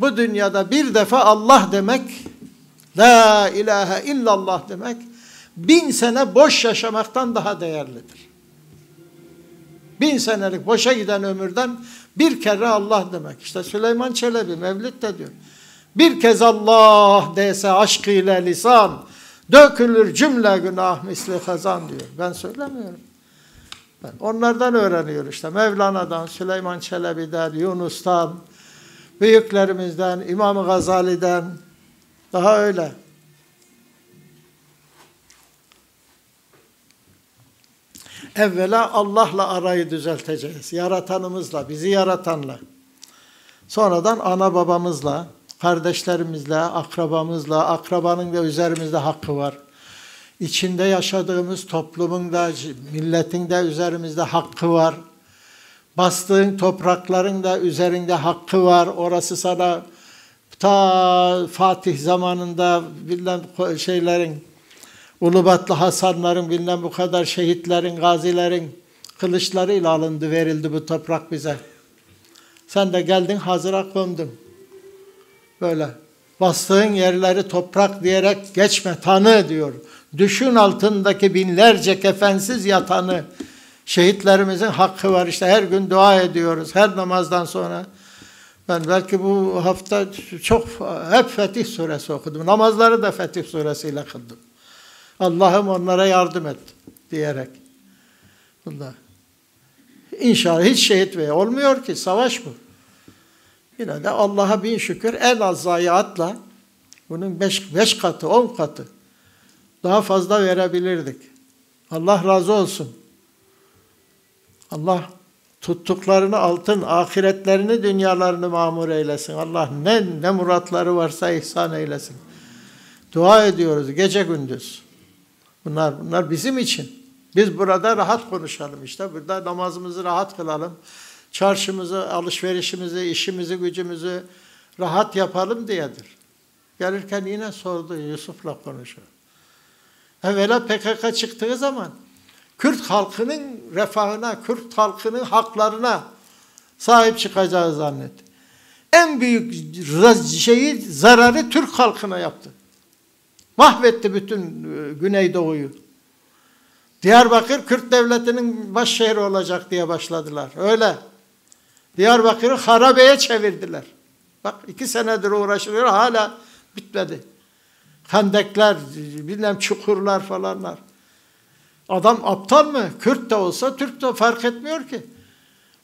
Bu dünyada bir defa Allah demek, La ilahe illallah demek, bin sene boş yaşamaktan daha değerlidir. Bin senelik boşa giden ömürden bir kere Allah demek. İşte Süleyman Çelebi Mevlid de diyor. Bir kez Allah dese aşk ile lisan, dökülür cümle günah misli hazan diyor. Ben söylemiyorum. Ben onlardan öğreniyor işte. Mevlana'dan, Süleyman Çelebi'den, Yunus'tan, büyüklerimizden, İmam Gazali'den, daha öyle. Evvela Allah'la arayı düzelteceğiz. Yaratanımızla, bizi yaratanla. Sonradan ana babamızla, kardeşlerimizle, akrabamızla, akrabanın da üzerimizde hakkı var. İçinde yaşadığımız toplumun da, milletin de üzerimizde hakkı var. Bastığın toprakların da üzerinde hakkı var. Orası sana ta Fatih zamanında bilmem şeylerin, Ulubatlı Hasanların bilmem bu kadar şehitlerin, gazilerin kılıçlarıyla alındı, verildi bu toprak bize. Sen de geldin hazıra kondun. Böyle bastığın yerleri toprak diyerek geçme tanı diyor. Düşün altındaki binlerce kefensiz yatanı. Şehitlerimizin hakkı var işte her gün dua ediyoruz her namazdan sonra. Ben belki bu hafta çok hep Fetih suresi okudum. Namazları da Fetih suresiyle kıldım. Allah'ım onlara yardım et diyerek. Bunda. İnşallah hiç şehit veya olmuyor ki. Savaş bu. Yine de Allah'a bin şükür en az zayiatla bunun beş, beş katı, on katı daha fazla verebilirdik. Allah razı olsun. Allah tuttuklarını altın, ahiretlerini, dünyalarını mamur eylesin. Allah ne, ne muratları varsa ihsan eylesin. Dua ediyoruz gece gündüz. Bunlar, bunlar bizim için. Biz burada rahat konuşalım işte. Burada namazımızı rahat kılalım. Çarşımızı, alışverişimizi, işimizi, gücümüzü rahat yapalım diyedir. Gelirken yine sordu Yusuf'la konuşuyor. Evvela PKK çıktığı zaman Kürt halkının refahına, Kürt halkının haklarına sahip çıkacağı zannetti. En büyük şeyi, zararı Türk halkına yaptı. Mahvetti bütün e, Güneydoğu'yu. Diyarbakır Kürt devletinin baş şehri olacak diye başladılar. Öyle. Diyarbakır'ı harabeye çevirdiler. Bak iki senedir uğraşılıyor hala bitmedi. Hendekler, bilmem çukurlar falanlar. Adam aptal mı? Kürt de olsa Türk de fark etmiyor ki.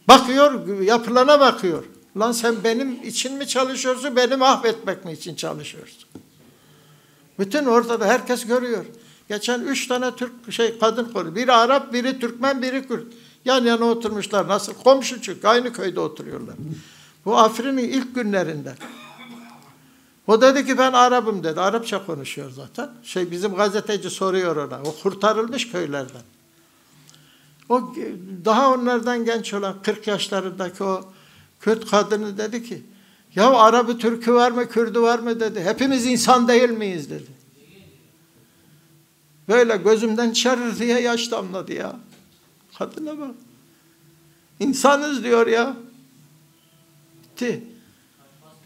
Bakıyor, yapılana bakıyor. Lan sen benim için mi çalışıyorsun, beni mahvetmek mi için çalışıyorsun? Bütün ortada herkes görüyor. Geçen üç tane Türk şey kadın konu. Biri Arap, biri Türkmen, biri Kürt. Yan yana oturmuşlar. Nasıl? Komşu çünkü. Aynı köyde oturuyorlar. Bu Afrin'in ilk günlerinde. O dedi ki ben Arap'ım dedi. Arapça konuşuyor zaten. Şey bizim gazeteci soruyor ona. O kurtarılmış köylerden. O daha onlardan genç olan 40 yaşlarındaki o Kürt kadını dedi ki ya Arap'ı Türk'ü var mı Kürd'ü var mı dedi. Hepimiz insan değil miyiz dedi. Böyle gözümden çarır diye yaş damladı ya. Kadına bak. İnsanız diyor ya. Bitti.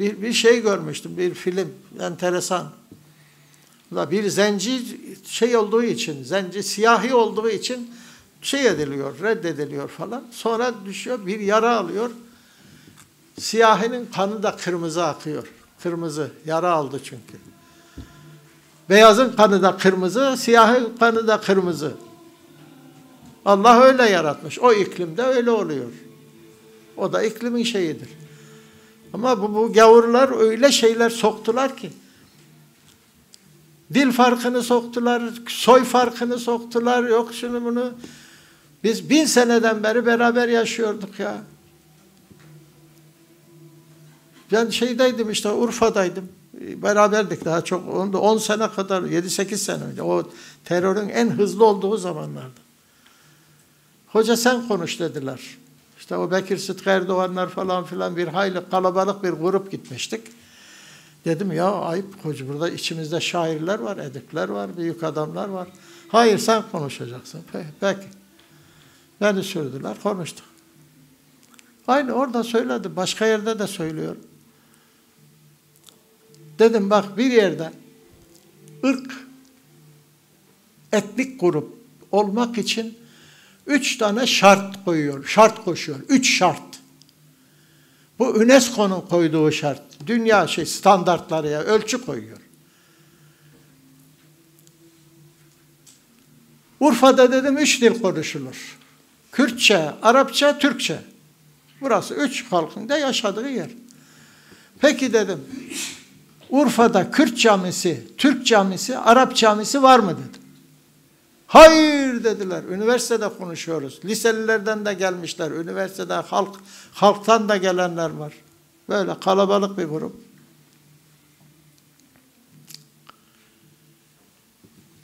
Bir, bir şey görmüştüm, bir film, enteresan. Bir zenci şey olduğu için, zenci siyahi olduğu için şey ediliyor, reddediliyor falan. Sonra düşüyor, bir yara alıyor. Siyahinin kanı da kırmızı akıyor. Kırmızı, yara aldı çünkü. Beyazın kanı da kırmızı, siyahın kanı da kırmızı. Allah öyle yaratmış. O iklimde öyle oluyor. O da iklimin şeyidir. Ama bu, bu gavurlar öyle şeyler soktular ki. Dil farkını soktular, soy farkını soktular, yok şunu bunu. Biz bin seneden beri beraber yaşıyorduk ya. Ben şeydeydim işte Urfa'daydım. Beraberdik daha çok. 10 sene kadar, 7-8 sene önce. O terörün en hızlı olduğu zamanlarda. Hoca sen konuş dediler. İşte o Bekir Sıtkı Erdoğanlar falan filan bir hayli kalabalık bir grup gitmiştik. Dedim ya ayıp hoca burada içimizde şairler var, edipler var, büyük adamlar var. Hayır sen konuşacaksın. Peki. Beni sürdüler, konuştuk. Aynı orada söyledi, başka yerde de söylüyor. Dedim bak bir yerde ırk, etnik grup olmak için Üç tane şart koyuyor, şart koşuyor. Üç şart. Bu UNESCO'nun koyduğu şart. Dünya şey standartları ya ölçü koyuyor. Urfa'da dedim üç dil konuşulur. Kürtçe, Arapça, Türkçe. Burası üç halkın da yaşadığı yer. Peki dedim. Urfa'da Kürt camisi, Türk camisi, Arap camisi var mı dedim. Hayır dediler. Üniversitede konuşuyoruz. Liselilerden de gelmişler. Üniversitede halk halktan da gelenler var. Böyle kalabalık bir grup.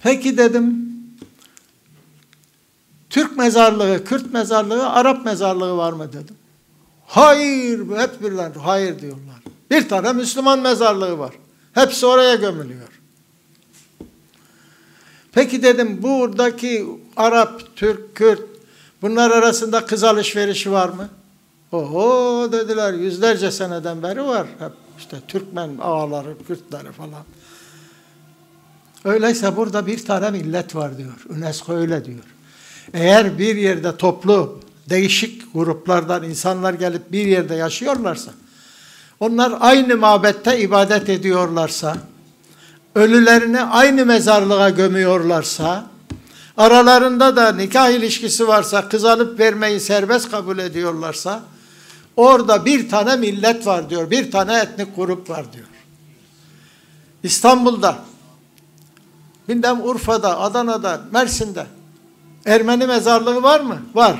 Peki dedim. Türk mezarlığı, Kürt mezarlığı, Arap mezarlığı var mı dedim. Hayır, hep birler hayır diyorlar. Bir tane Müslüman mezarlığı var. Hepsi oraya gömülüyor. Peki dedim buradaki Arap, Türk, Kürt bunlar arasında kız alışverişi var mı? Oho dediler yüzlerce seneden beri var. Hep işte Türkmen ağaları, Kürtleri falan. Öyleyse burada bir tane millet var diyor. UNESCO öyle diyor. Eğer bir yerde toplu değişik gruplardan insanlar gelip bir yerde yaşıyorlarsa, onlar aynı mabette ibadet ediyorlarsa, ölülerini aynı mezarlığa gömüyorlarsa, aralarında da nikah ilişkisi varsa kız alıp vermeyi serbest kabul ediyorlarsa orada bir tane millet var diyor. Bir tane etnik grup var diyor. İstanbul'da, bilmem Urfa'da, Adana'da, Mersin'de Ermeni mezarlığı var mı? Var.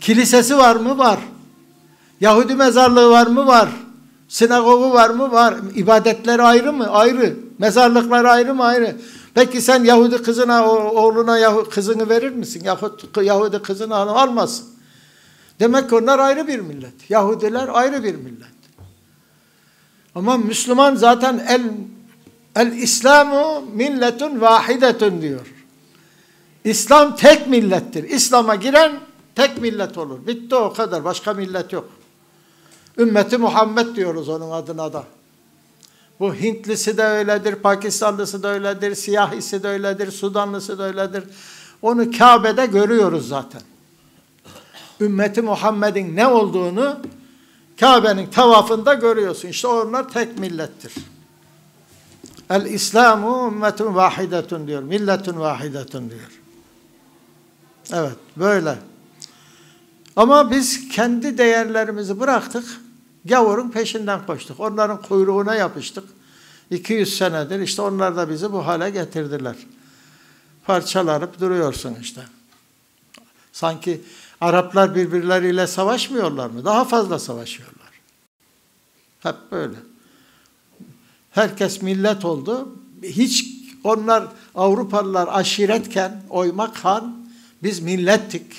Kilisesi var mı? Var. Yahudi mezarlığı var mı? Var. Sinagogu var mı? Var. İbadetleri ayrı mı? Ayrı. Mezarlıkları ayrı mı? Ayrı. Peki sen Yahudi kızına, oğluna Yahudi kızını verir misin? Yahut Yahudi kızını almazsın. Demek ki onlar ayrı bir millet. Yahudiler ayrı bir millet. Ama Müslüman zaten el el İslamu milletun vahidetun diyor. İslam tek millettir. İslam'a giren tek millet olur. Bitti o kadar. Başka millet yok. Ümmeti Muhammed diyoruz onun adına da. Bu Hintlisi de öyledir, Pakistanlısı da öyledir, Siyahisi de öyledir, Sudanlısı da öyledir. Onu Kabe'de görüyoruz zaten. Ümmeti Muhammed'in ne olduğunu Kabe'nin tavafında görüyorsun. İşte onlar tek millettir. El İslamu ümmetun vahidetun diyor. Milletun vahidetun diyor. Evet böyle. Ama biz kendi değerlerimizi bıraktık. Gavurun peşinden koştuk. Onların kuyruğuna yapıştık. 200 senedir işte onlar da bizi bu hale getirdiler. Parçalanıp duruyorsun işte. Sanki Araplar birbirleriyle savaşmıyorlar mı? Daha fazla savaşıyorlar. Hep böyle. Herkes millet oldu. Hiç onlar Avrupalılar aşiretken oymak han biz millettik.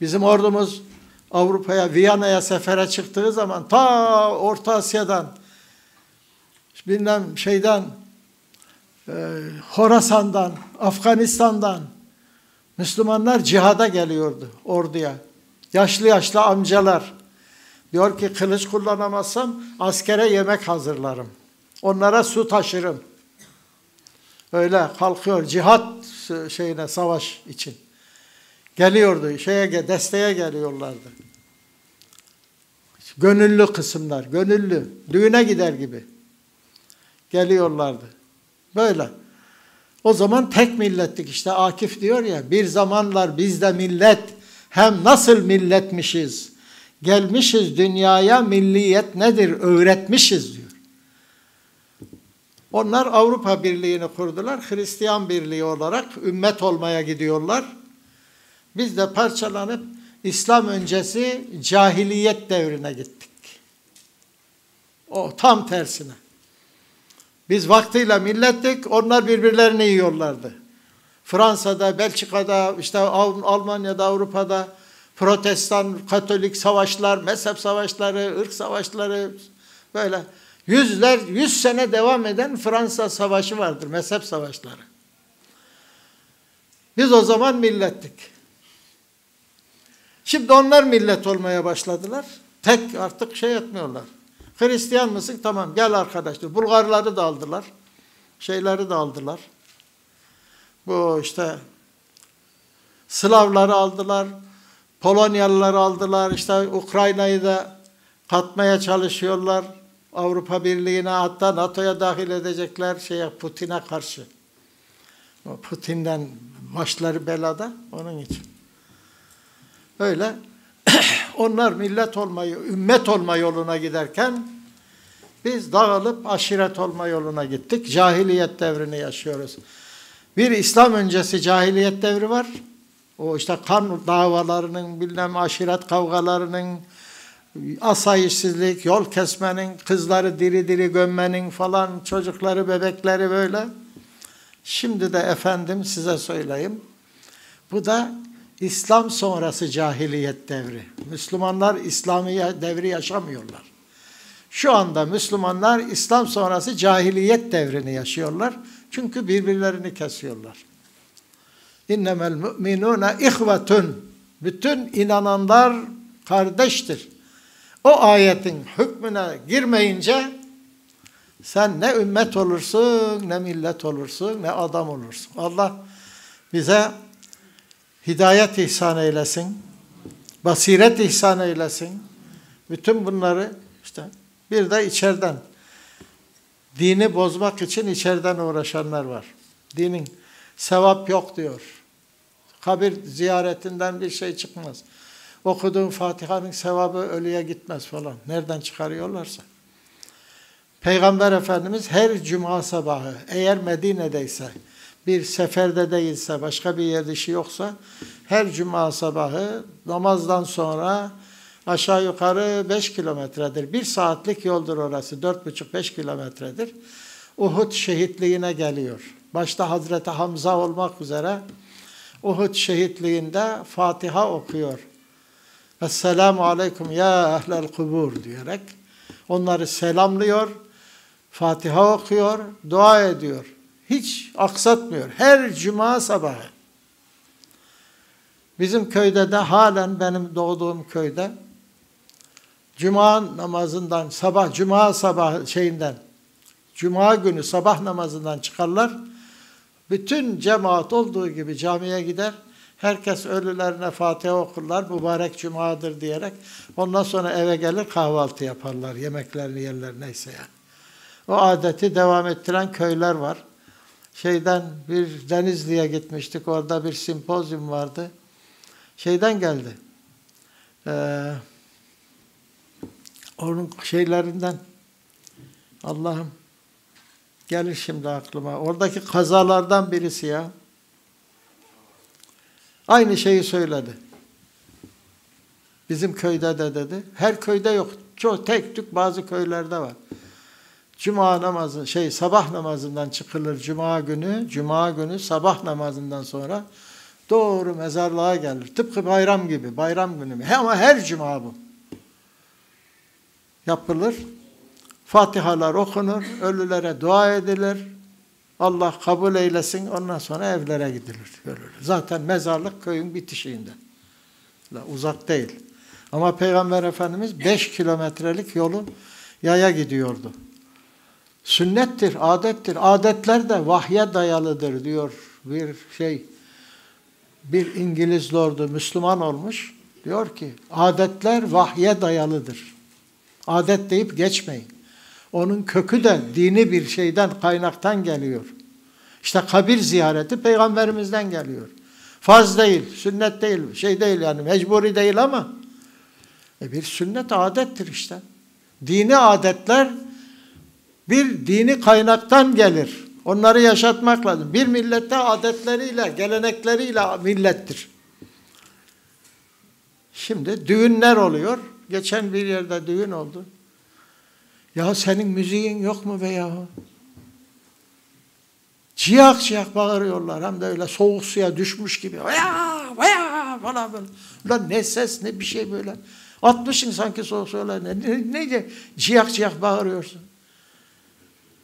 Bizim ordumuz Avrupa'ya, Viyana'ya sefere çıktığı zaman ta Orta Asya'dan bilmem şeyden e, Horasan'dan, Afganistan'dan Müslümanlar cihada geliyordu orduya. Yaşlı yaşlı amcalar. Diyor ki kılıç kullanamazsam askere yemek hazırlarım. Onlara su taşırım. Öyle kalkıyor cihat şeyine savaş için. Geliyordu şeye desteğe geliyorlardı. Gönüllü kısımlar, gönüllü, düğüne gider gibi geliyorlardı. Böyle. O zaman tek millettik işte Akif diyor ya bir zamanlar biz de millet hem nasıl milletmişiz gelmişiz dünyaya milliyet nedir öğretmişiz diyor. Onlar Avrupa Birliği'ni kurdular. Hristiyan Birliği olarak ümmet olmaya gidiyorlar. Biz de parçalanıp İslam öncesi cahiliyet devrine gittik. O tam tersine. Biz vaktiyle millettik, onlar birbirlerini yiyorlardı. Fransa'da, Belçika'da, işte Almanya'da, Avrupa'da protestan, katolik savaşlar, mezhep savaşları, ırk savaşları böyle yüzler, yüz sene devam eden Fransa savaşı vardır, mezhep savaşları. Biz o zaman millettik. Şimdi onlar millet olmaya başladılar. Tek artık şey etmiyorlar. Hristiyan mısın? Tamam gel arkadaşlar. Bulgarları da aldılar. Şeyleri de aldılar. Bu işte Slavları aldılar. Polonyalıları aldılar. İşte Ukrayna'yı da katmaya çalışıyorlar. Avrupa Birliği'ne hatta NATO'ya dahil edecekler şeye Putin'e karşı. Putin'den başları belada onun için. Öyle onlar millet olmayı, ümmet olma yoluna giderken biz dağılıp aşiret olma yoluna gittik. Cahiliyet devrini yaşıyoruz. Bir İslam öncesi cahiliyet devri var. O işte kan davalarının, bilmem aşiret kavgalarının, asayişsizlik, yol kesmenin, kızları diri diri gömmenin falan, çocukları, bebekleri böyle. Şimdi de efendim size söyleyeyim. Bu da İslam sonrası cahiliyet devri. Müslümanlar İslami devri yaşamıyorlar. Şu anda Müslümanlar İslam sonrası cahiliyet devrini yaşıyorlar. Çünkü birbirlerini kesiyorlar. İnnemel müminune ihvetun. Bütün inananlar kardeştir. O ayetin hükmüne girmeyince sen ne ümmet olursun, ne millet olursun, ne adam olursun. Allah bize hidayet ihsan eylesin, basiret ihsan eylesin. Bütün bunları işte bir de içeriden dini bozmak için içeriden uğraşanlar var. Dinin Sevap yok diyor. Kabir ziyaretinden bir şey çıkmaz. Okuduğun Fatiha'nın sevabı ölüye gitmez falan. Nereden çıkarıyorlarsa. Peygamber Efendimiz her cuma sabahı eğer Medine'deyse bir seferde değilse başka bir yer işi yoksa her cuma sabahı namazdan sonra aşağı yukarı 5 kilometredir. Bir saatlik yoldur orası. 4,5-5 kilometredir. Uhud şehitliğine geliyor. Başta Hazreti Hamza olmak üzere Uhud şehitliğinde Fatiha okuyor. Esselamu aleyküm ya ehlel kubur diyerek onları selamlıyor. Fatiha okuyor, dua ediyor. Hiç aksatmıyor. Her cuma sabahı. Bizim köyde de halen benim doğduğum köyde cuma namazından sabah cuma sabah şeyinden cuma günü sabah namazından çıkarlar. Bütün cemaat olduğu gibi camiye gider. Herkes ölülerine Fatiha okurlar. Mübarek cumadır diyerek. Ondan sonra eve gelir kahvaltı yaparlar. Yemeklerini yerler neyse yani. O adeti devam ettiren köyler var. Şeyden bir Denizli'ye gitmiştik. Orada bir simpozyum vardı. Şeyden geldi. Ee, onun şeylerinden Allah'ım gelir şimdi aklıma. Oradaki kazalardan birisi ya. Aynı şeyi söyledi. Bizim köyde de dedi. Her köyde yok. Çok tek tük bazı köylerde var. Cuma namazı şey sabah namazından çıkılır cuma günü. Cuma günü sabah namazından sonra doğru mezarlığa gelir. Tıpkı bayram gibi. Bayram günü? Ama her cuma bu. Yapılır. Fatihalar okunur. Ölülere dua edilir. Allah kabul eylesin. Ondan sonra evlere gidilir. Ölülür. Zaten mezarlık köyün bitişiğinde. Uzak değil. Ama Peygamber Efendimiz 5 kilometrelik yolu yaya gidiyordu. Sünnettir, adettir. Adetler de vahye dayalıdır diyor bir şey. Bir İngiliz lordu Müslüman olmuş. Diyor ki adetler vahye dayalıdır. Adet deyip geçmeyin. Onun kökü de dini bir şeyden, kaynaktan geliyor. İşte kabir ziyareti peygamberimizden geliyor. Faz değil, sünnet değil, şey değil yani mecburi değil ama e bir sünnet adettir işte. Dini adetler bir dini kaynaktan gelir. Onları yaşatmak lazım. Bir millette adetleriyle, gelenekleriyle millettir. Şimdi düğünler oluyor. Geçen bir yerde düğün oldu. Ya senin müziğin yok mu be yahu? Ciyak ciyak bağırıyorlar. Hem de öyle soğuk suya düşmüş gibi. Vaya vaya falan böyle. Ulan ne ses ne bir şey böyle. Atmışsın sanki soğuk suya. Ne, ne, ne ciyak ciyak bağırıyorsun.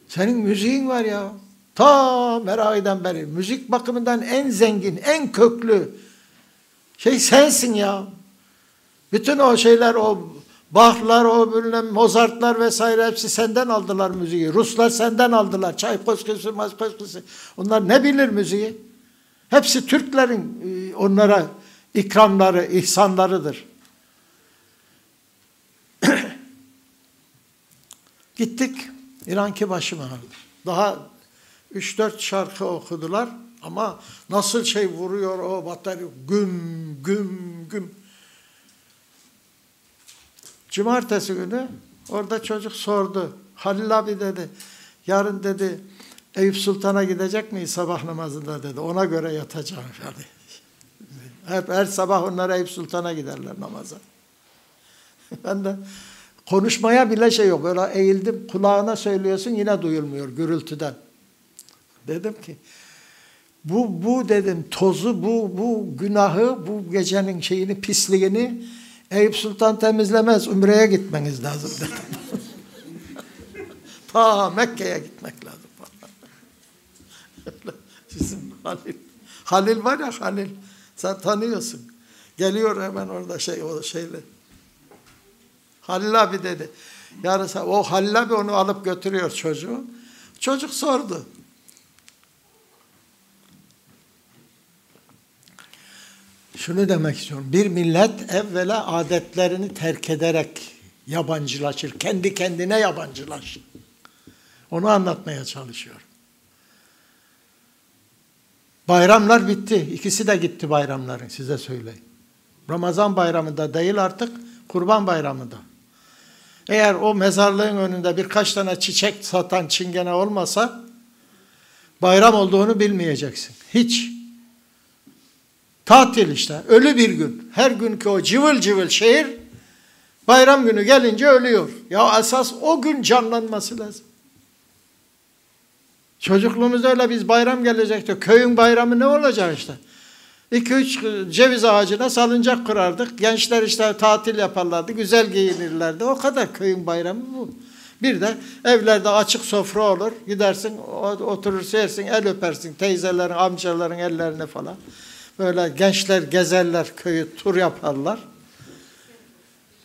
Senin müziğin var ya. Ta Meray'dan beri müzik bakımından en zengin, en köklü şey sensin ya. Bütün o şeyler, o Bach'lar, o bilmem Mozart'lar vesaire hepsi senden aldılar müziği. Ruslar senden aldılar. Çaykovskisi, Maskovskisi. Onlar ne bilir müziği? Hepsi Türklerin e, onlara ikramları, ihsanlarıdır. Gittik. İranki başıma. Daha 3-4 şarkı okudular ama nasıl şey vuruyor o batarya güm güm güm. Cumartesi günü orada çocuk sordu. Halil abi dedi yarın dedi Eyüp Sultan'a gidecek miyiz sabah namazında dedi. Ona göre yatacağım. Yani. Hep her sabah onlar Eyüp Sultan'a giderler namaza. ben de Konuşmaya bile şey yok. Böyle eğildim kulağına söylüyorsun yine duyulmuyor gürültüden. Dedim ki bu bu dedim tozu bu bu günahı bu gecenin şeyini pisliğini Eyüp Sultan temizlemez. Ümre'ye gitmeniz lazım dedim. Ta Mekke'ye gitmek lazım. Bizim Halil. Halil var ya Halil. Sen tanıyorsun. Geliyor hemen orada şey o şeyle Halil abi dedi. Yarın o Halil abi onu alıp götürüyor çocuğu. Çocuk sordu. Şunu demek istiyorum. Bir millet evvela adetlerini terk ederek yabancılaşır. Kendi kendine yabancılaşır. Onu anlatmaya çalışıyor. Bayramlar bitti. İkisi de gitti bayramların size söyleyeyim. Ramazan bayramında değil artık kurban bayramında. Eğer o mezarlığın önünde birkaç tane çiçek satan çingene olmasa bayram olduğunu bilmeyeceksin. Hiç. Tatil işte. Ölü bir gün. Her günkü o cıvıl cıvıl şehir bayram günü gelince ölüyor. Ya esas o gün canlanması lazım. Çocukluğumuzda öyle biz bayram gelecekti. Köyün bayramı ne olacak işte? 2-3 ceviz ağacına salıncak kurardık. Gençler işte tatil yaparlardı. Güzel giyinirlerdi. O kadar köyün bayramı bu. Bir de evlerde açık sofra olur. Gidersin oturursun yersin el öpersin. Teyzelerin amcaların ellerini falan. Böyle gençler gezerler köyü tur yaparlar.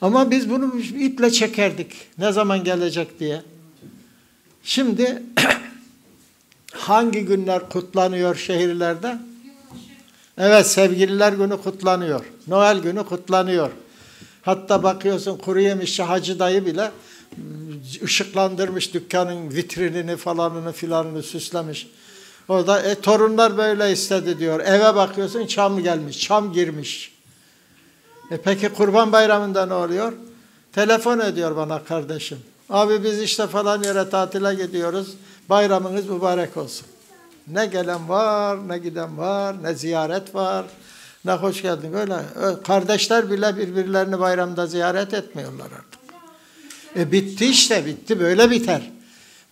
Ama biz bunu iple çekerdik. Ne zaman gelecek diye. Şimdi hangi günler kutlanıyor şehirlerde? Evet sevgililer günü kutlanıyor. Noel günü kutlanıyor. Hatta bakıyorsun kuru yemişçi hacı dayı bile ışıklandırmış dükkanın vitrinini falanını filanını süslemiş. Orada e, torunlar böyle istedi diyor. Eve bakıyorsun çam gelmiş, çam girmiş. E peki kurban bayramında ne oluyor? Telefon ediyor bana kardeşim. Abi biz işte falan yere tatile gidiyoruz. Bayramınız mübarek olsun. Ne gelen var, ne giden var, ne ziyaret var, ne hoş geldin. Öyle kardeşler bile birbirlerini bayramda ziyaret etmiyorlar artık. E bitti işte, bitti. Böyle biter.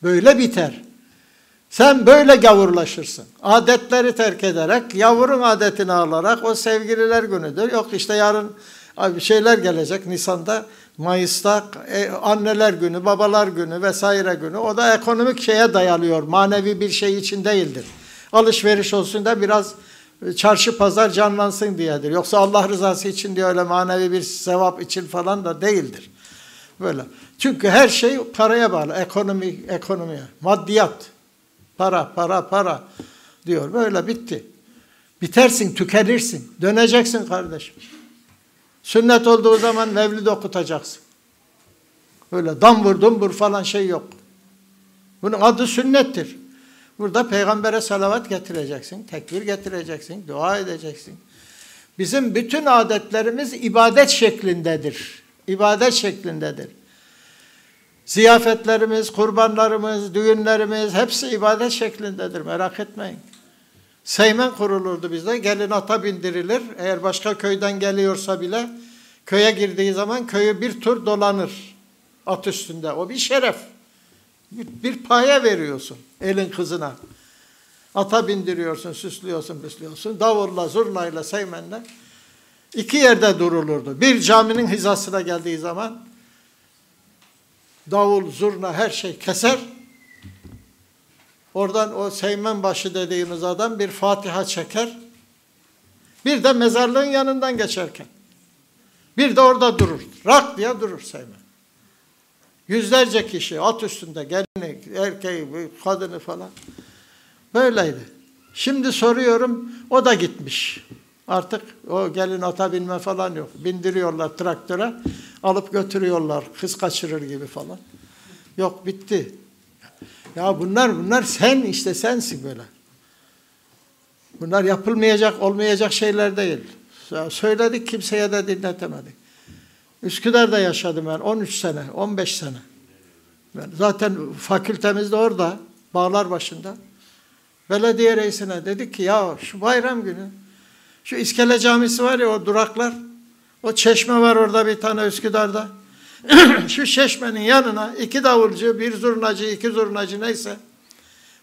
Böyle biter. Sen böyle gavurlaşırsın. Adetleri terk ederek, yavurun adetini alarak o sevgililer günüdür. Yok işte yarın şeyler gelecek Nisan'da, Mayıs'ta e, anneler günü, babalar günü vesaire günü. O da ekonomik şeye dayalıyor. Manevi bir şey için değildir. Alışveriş olsun da biraz çarşı pazar canlansın diyedir. Yoksa Allah rızası için diye öyle manevi bir sevap için falan da değildir. Böyle. Çünkü her şey paraya bağlı. Ekonomi, ekonomiye, maddiyat. Para, para, para diyor. Böyle bitti. Bitersin, tükenirsin. Döneceksin kardeşim. Sünnet olduğu zaman mevlid okutacaksın. Öyle dam vur dumbur falan şey yok. Bunun adı sünnettir. Burada peygambere salavat getireceksin, tekbir getireceksin, dua edeceksin. Bizim bütün adetlerimiz ibadet şeklindedir. İbadet şeklindedir. Ziyafetlerimiz, kurbanlarımız, düğünlerimiz hepsi ibadet şeklindedir. Merak etmeyin. Seymen kurulurdu bizde. Gelin ata bindirilir. Eğer başka köyden geliyorsa bile köye girdiği zaman köyü bir tur dolanır. At üstünde. O bir şeref. Bir, bir paya veriyorsun elin kızına. Ata bindiriyorsun, süslüyorsun, süslüyorsun. Davulla, zurnayla, seymenle. İki yerde durulurdu. Bir caminin hizasına geldiği zaman davul, zurna her şey keser. Oradan o Seymen başı dediğimiz adam bir Fatiha çeker. Bir de mezarlığın yanından geçerken. Bir de orada durur. Rak diye durur Seymen. Yüzlerce kişi at üstünde gelini, erkeği, kadını falan. Böyleydi. Şimdi soruyorum o da gitmiş. Artık o gelin ata binme falan yok. Bindiriyorlar traktöre, alıp götürüyorlar kız kaçırır gibi falan. Yok bitti. Ya bunlar bunlar sen işte sensin böyle. Bunlar yapılmayacak, olmayacak şeyler değil. Söyledik kimseye de dinletemedik. Üsküdar'da yaşadım ben 13 sene, 15 sene. Ben zaten fakültemiz de orada, Bağlar başında. Belediye reisine dedik ki ya şu bayram günü, şu İskele Camisi var ya o duraklar, o çeşme var orada bir tane Üsküdar'da. şu çeşmenin yanına iki davulcu, bir zurnacı, iki zurnacı neyse.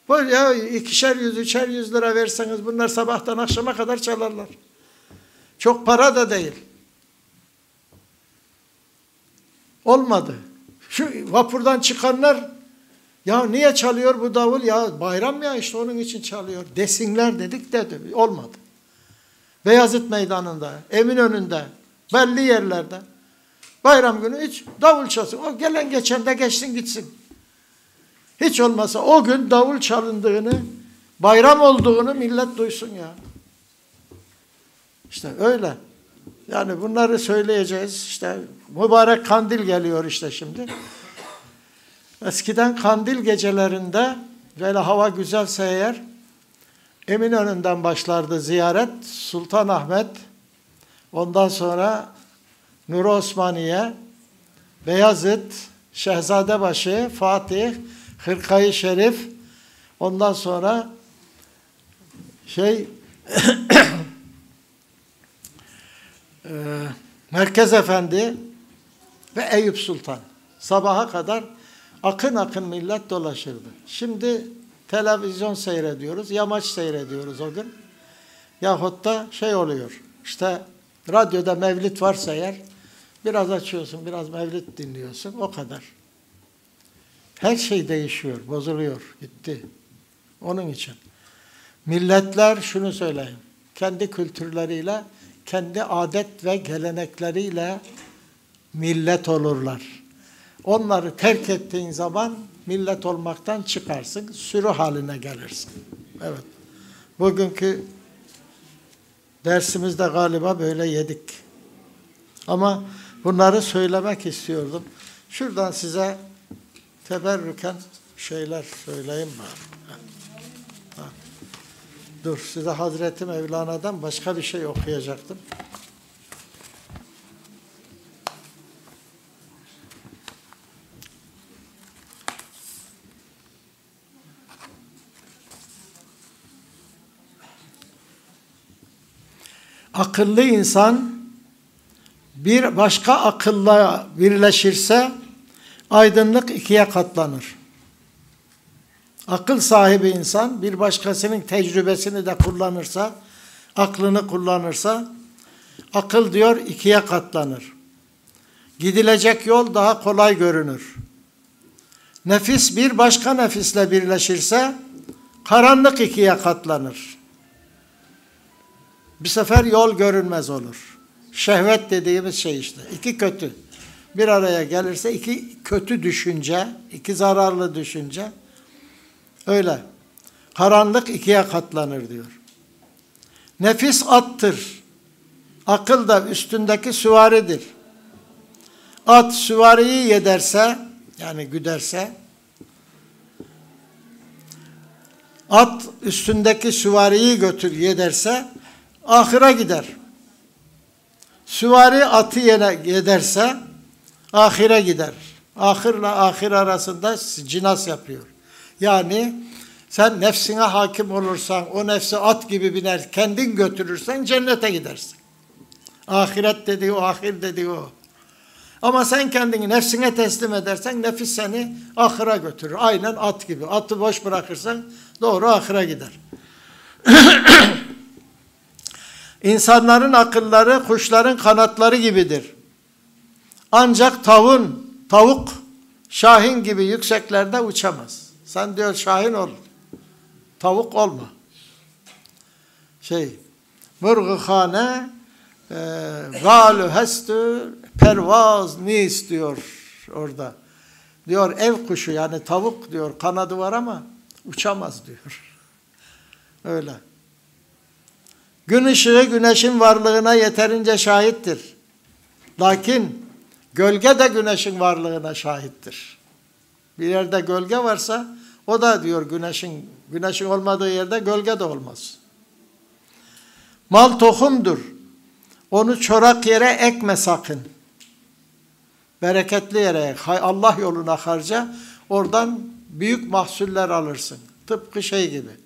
Bu ya ikişer yüz, üçer yüz lira verseniz bunlar sabahtan akşama kadar çalarlar. Çok para da değil. Olmadı. Şu vapurdan çıkanlar ya niye çalıyor bu davul? Ya bayram ya işte onun için çalıyor. Desinler dedik dedi. Olmadı. Beyazıt Meydanı'nda, Eminönü'nde, belli yerlerde. Bayram günü hiç davul çalsın. O gelen geçen de geçsin gitsin. Hiç olmasa o gün davul çalındığını, bayram olduğunu millet duysun ya. İşte öyle. Yani bunları söyleyeceğiz. İşte mübarek kandil geliyor işte şimdi. Eskiden kandil gecelerinde böyle hava güzelse eğer Eminönü'nden başlardı ziyaret. Sultanahmet, ondan sonra Nur Osmaniye, Beyazıt, Şehzadebaşı, Fatih, Hırkayı Şerif, ondan sonra şey e, Merkez Efendi ve Eyüp Sultan. Sabaha kadar akın akın millet dolaşırdı. Şimdi televizyon seyrediyoruz, yamaç seyrediyoruz o gün. Yahut da şey oluyor, işte radyoda mevlit varsa eğer, biraz açıyorsun, biraz mevlit dinliyorsun, o kadar. Her şey değişiyor, bozuluyor, gitti. Onun için. Milletler şunu söyleyeyim, kendi kültürleriyle, kendi adet ve gelenekleriyle millet olurlar. Onları terk ettiğin zaman millet olmaktan çıkarsın, sürü haline gelirsin. Evet. Bugünkü dersimizde galiba böyle yedik. Ama bunları söylemek istiyordum. Şuradan size teberrüken şeyler söyleyeyim bari. Dur size Hazreti Mevlana'dan başka bir şey okuyacaktım. akıllı insan bir başka akılla birleşirse aydınlık ikiye katlanır. Akıl sahibi insan bir başkasının tecrübesini de kullanırsa, aklını kullanırsa akıl diyor ikiye katlanır. Gidilecek yol daha kolay görünür. Nefis bir başka nefisle birleşirse karanlık ikiye katlanır. Bir sefer yol görünmez olur. Şehvet dediğimiz şey işte. İki kötü. Bir araya gelirse iki kötü düşünce, iki zararlı düşünce öyle. Karanlık ikiye katlanır diyor. Nefis attır. Akıl da üstündeki süvaridir. At süvariyi yederse, yani güderse, at üstündeki süvariyi götür yederse, ahıra gider. Süvari atı yene giderse ahire gider. Ahırla ahir arasında cinas yapıyor. Yani sen nefsine hakim olursan, o nefsi at gibi biner, kendin götürürsen cennete gidersin. Ahiret dediği o, ahir dediği o. Ama sen kendini nefsine teslim edersen nefis seni ahıra götürür. Aynen at gibi. Atı boş bırakırsan doğru ahıra gider. İnsanların akılları kuşların kanatları gibidir. Ancak tavun, tavuk şahin gibi yükseklerde uçamaz. Sen diyor şahin ol. Tavuk olma. Şey, mırgıhane e, galu hestü pervaz nis diyor orada. Diyor ev kuşu yani tavuk diyor kanadı var ama uçamaz diyor. Öyle. Gün ışığı güneşin varlığına yeterince şahittir. Lakin gölge de güneşin varlığına şahittir. Bir yerde gölge varsa o da diyor güneşin güneşin olmadığı yerde gölge de olmaz. Mal tohumdur. Onu çorak yere ekme sakın. Bereketli yere Allah yoluna harca. Oradan büyük mahsuller alırsın. Tıpkı şey gibi.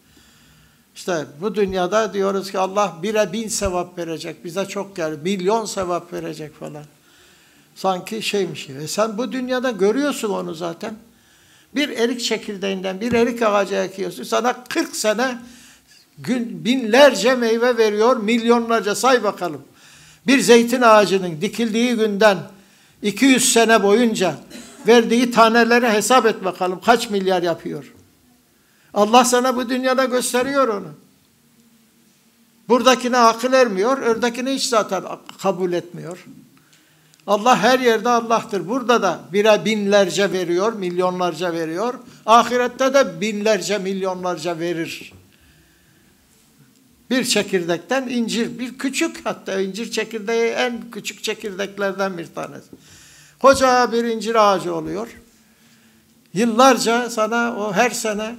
İşte bu dünyada diyoruz ki Allah bire bin sevap verecek. Bize çok geldi. Milyon sevap verecek falan. Sanki şeymiş. E sen bu dünyada görüyorsun onu zaten. Bir erik çekirdeğinden bir erik ağacı ekiyorsun. Sana 40 sene gün binlerce meyve veriyor. Milyonlarca say bakalım. Bir zeytin ağacının dikildiği günden 200 sene boyunca verdiği taneleri hesap et bakalım. Kaç milyar yapıyor. Allah sana bu dünyada gösteriyor onu. Buradakine akıl ermiyor, ördekini hiç zaten kabul etmiyor. Allah her yerde Allah'tır. Burada da bire binlerce veriyor, milyonlarca veriyor. Ahirette de binlerce, milyonlarca verir. Bir çekirdekten incir, bir küçük hatta incir çekirdeği en küçük çekirdeklerden bir tanesi. Koca bir incir ağacı oluyor. Yıllarca sana o her sene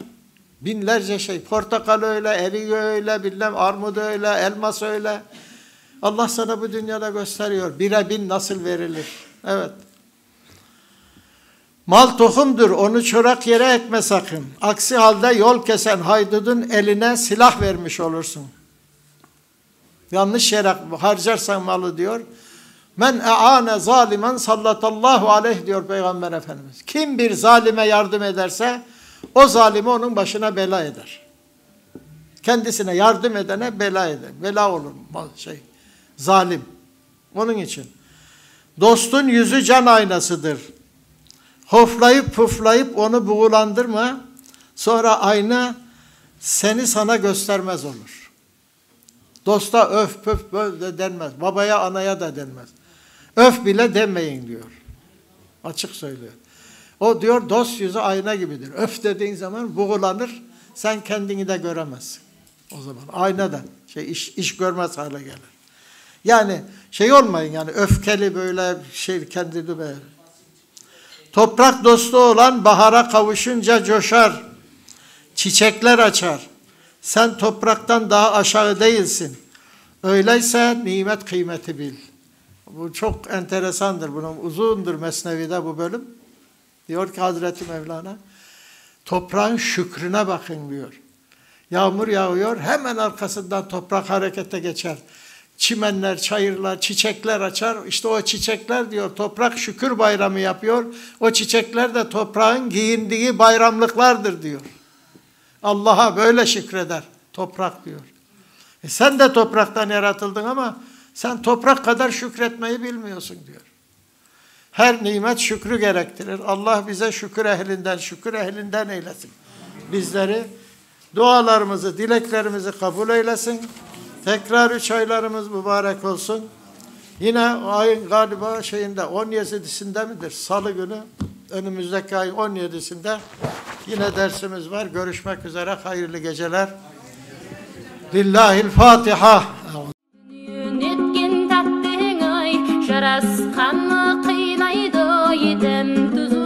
Binlerce şey. Portakal öyle, eriği öyle, bilmem armudu öyle, elmas öyle. Allah sana bu dünyada gösteriyor. Bire bin nasıl verilir? Evet. Mal tohumdur, onu çorak yere ekme sakın. Aksi halde yol kesen haydudun eline silah vermiş olursun. Yanlış yere harcarsan malı diyor. Men e'ane zalimen sallatallahu aleyh diyor Peygamber Efendimiz. Kim bir zalime yardım ederse o zalimi onun başına bela eder. Kendisine yardım edene bela eder. Bela olur şey. Zalim. Onun için. Dostun yüzü can aynasıdır. Hoflayıp puflayıp onu buğulandırma. Sonra ayna seni sana göstermez olur. Dosta öf püf böyle de denmez. Babaya anaya da denmez. Öf bile demeyin diyor. Açık söylüyor. O diyor dost yüzü ayna gibidir. Öf dediğin zaman buğulanır. Sen kendini de göremezsin. O zaman aynadan şey iş, iş görmez hale gelir. Yani şey olmayın yani öfkeli böyle şey kendini böyle. Toprak dostu olan bahara kavuşunca coşar. Çiçekler açar. Sen topraktan daha aşağı değilsin. Öyleyse nimet kıymeti bil. Bu çok enteresandır. Bunun uzundur Mesnevi'de bu bölüm. Diyor ki Hazreti Mevlana, toprağın şükrüne bakın diyor. Yağmur yağıyor, hemen arkasından toprak harekete geçer. Çimenler, çayırlar, çiçekler açar. İşte o çiçekler diyor toprak şükür bayramı yapıyor. O çiçekler de toprağın giyindiği bayramlıklardır diyor. Allah'a böyle şükreder toprak diyor. E sen de topraktan yaratıldın ama sen toprak kadar şükretmeyi bilmiyorsun diyor. Her nimet şükrü gerektirir. Allah bize şükür ehlinden, şükür ehlinden eylesin. Bizleri dualarımızı, dileklerimizi kabul eylesin. Tekrar üç aylarımız mübarek olsun. Yine ayın galiba şeyinde 17'sinde midir? Salı günü önümüzdeki ayın 17'sinde yine dersimiz var. Görüşmek üzere. Hayırlı geceler. Lillahil Fatiha. Kıskanma kıynaydı yedim düzü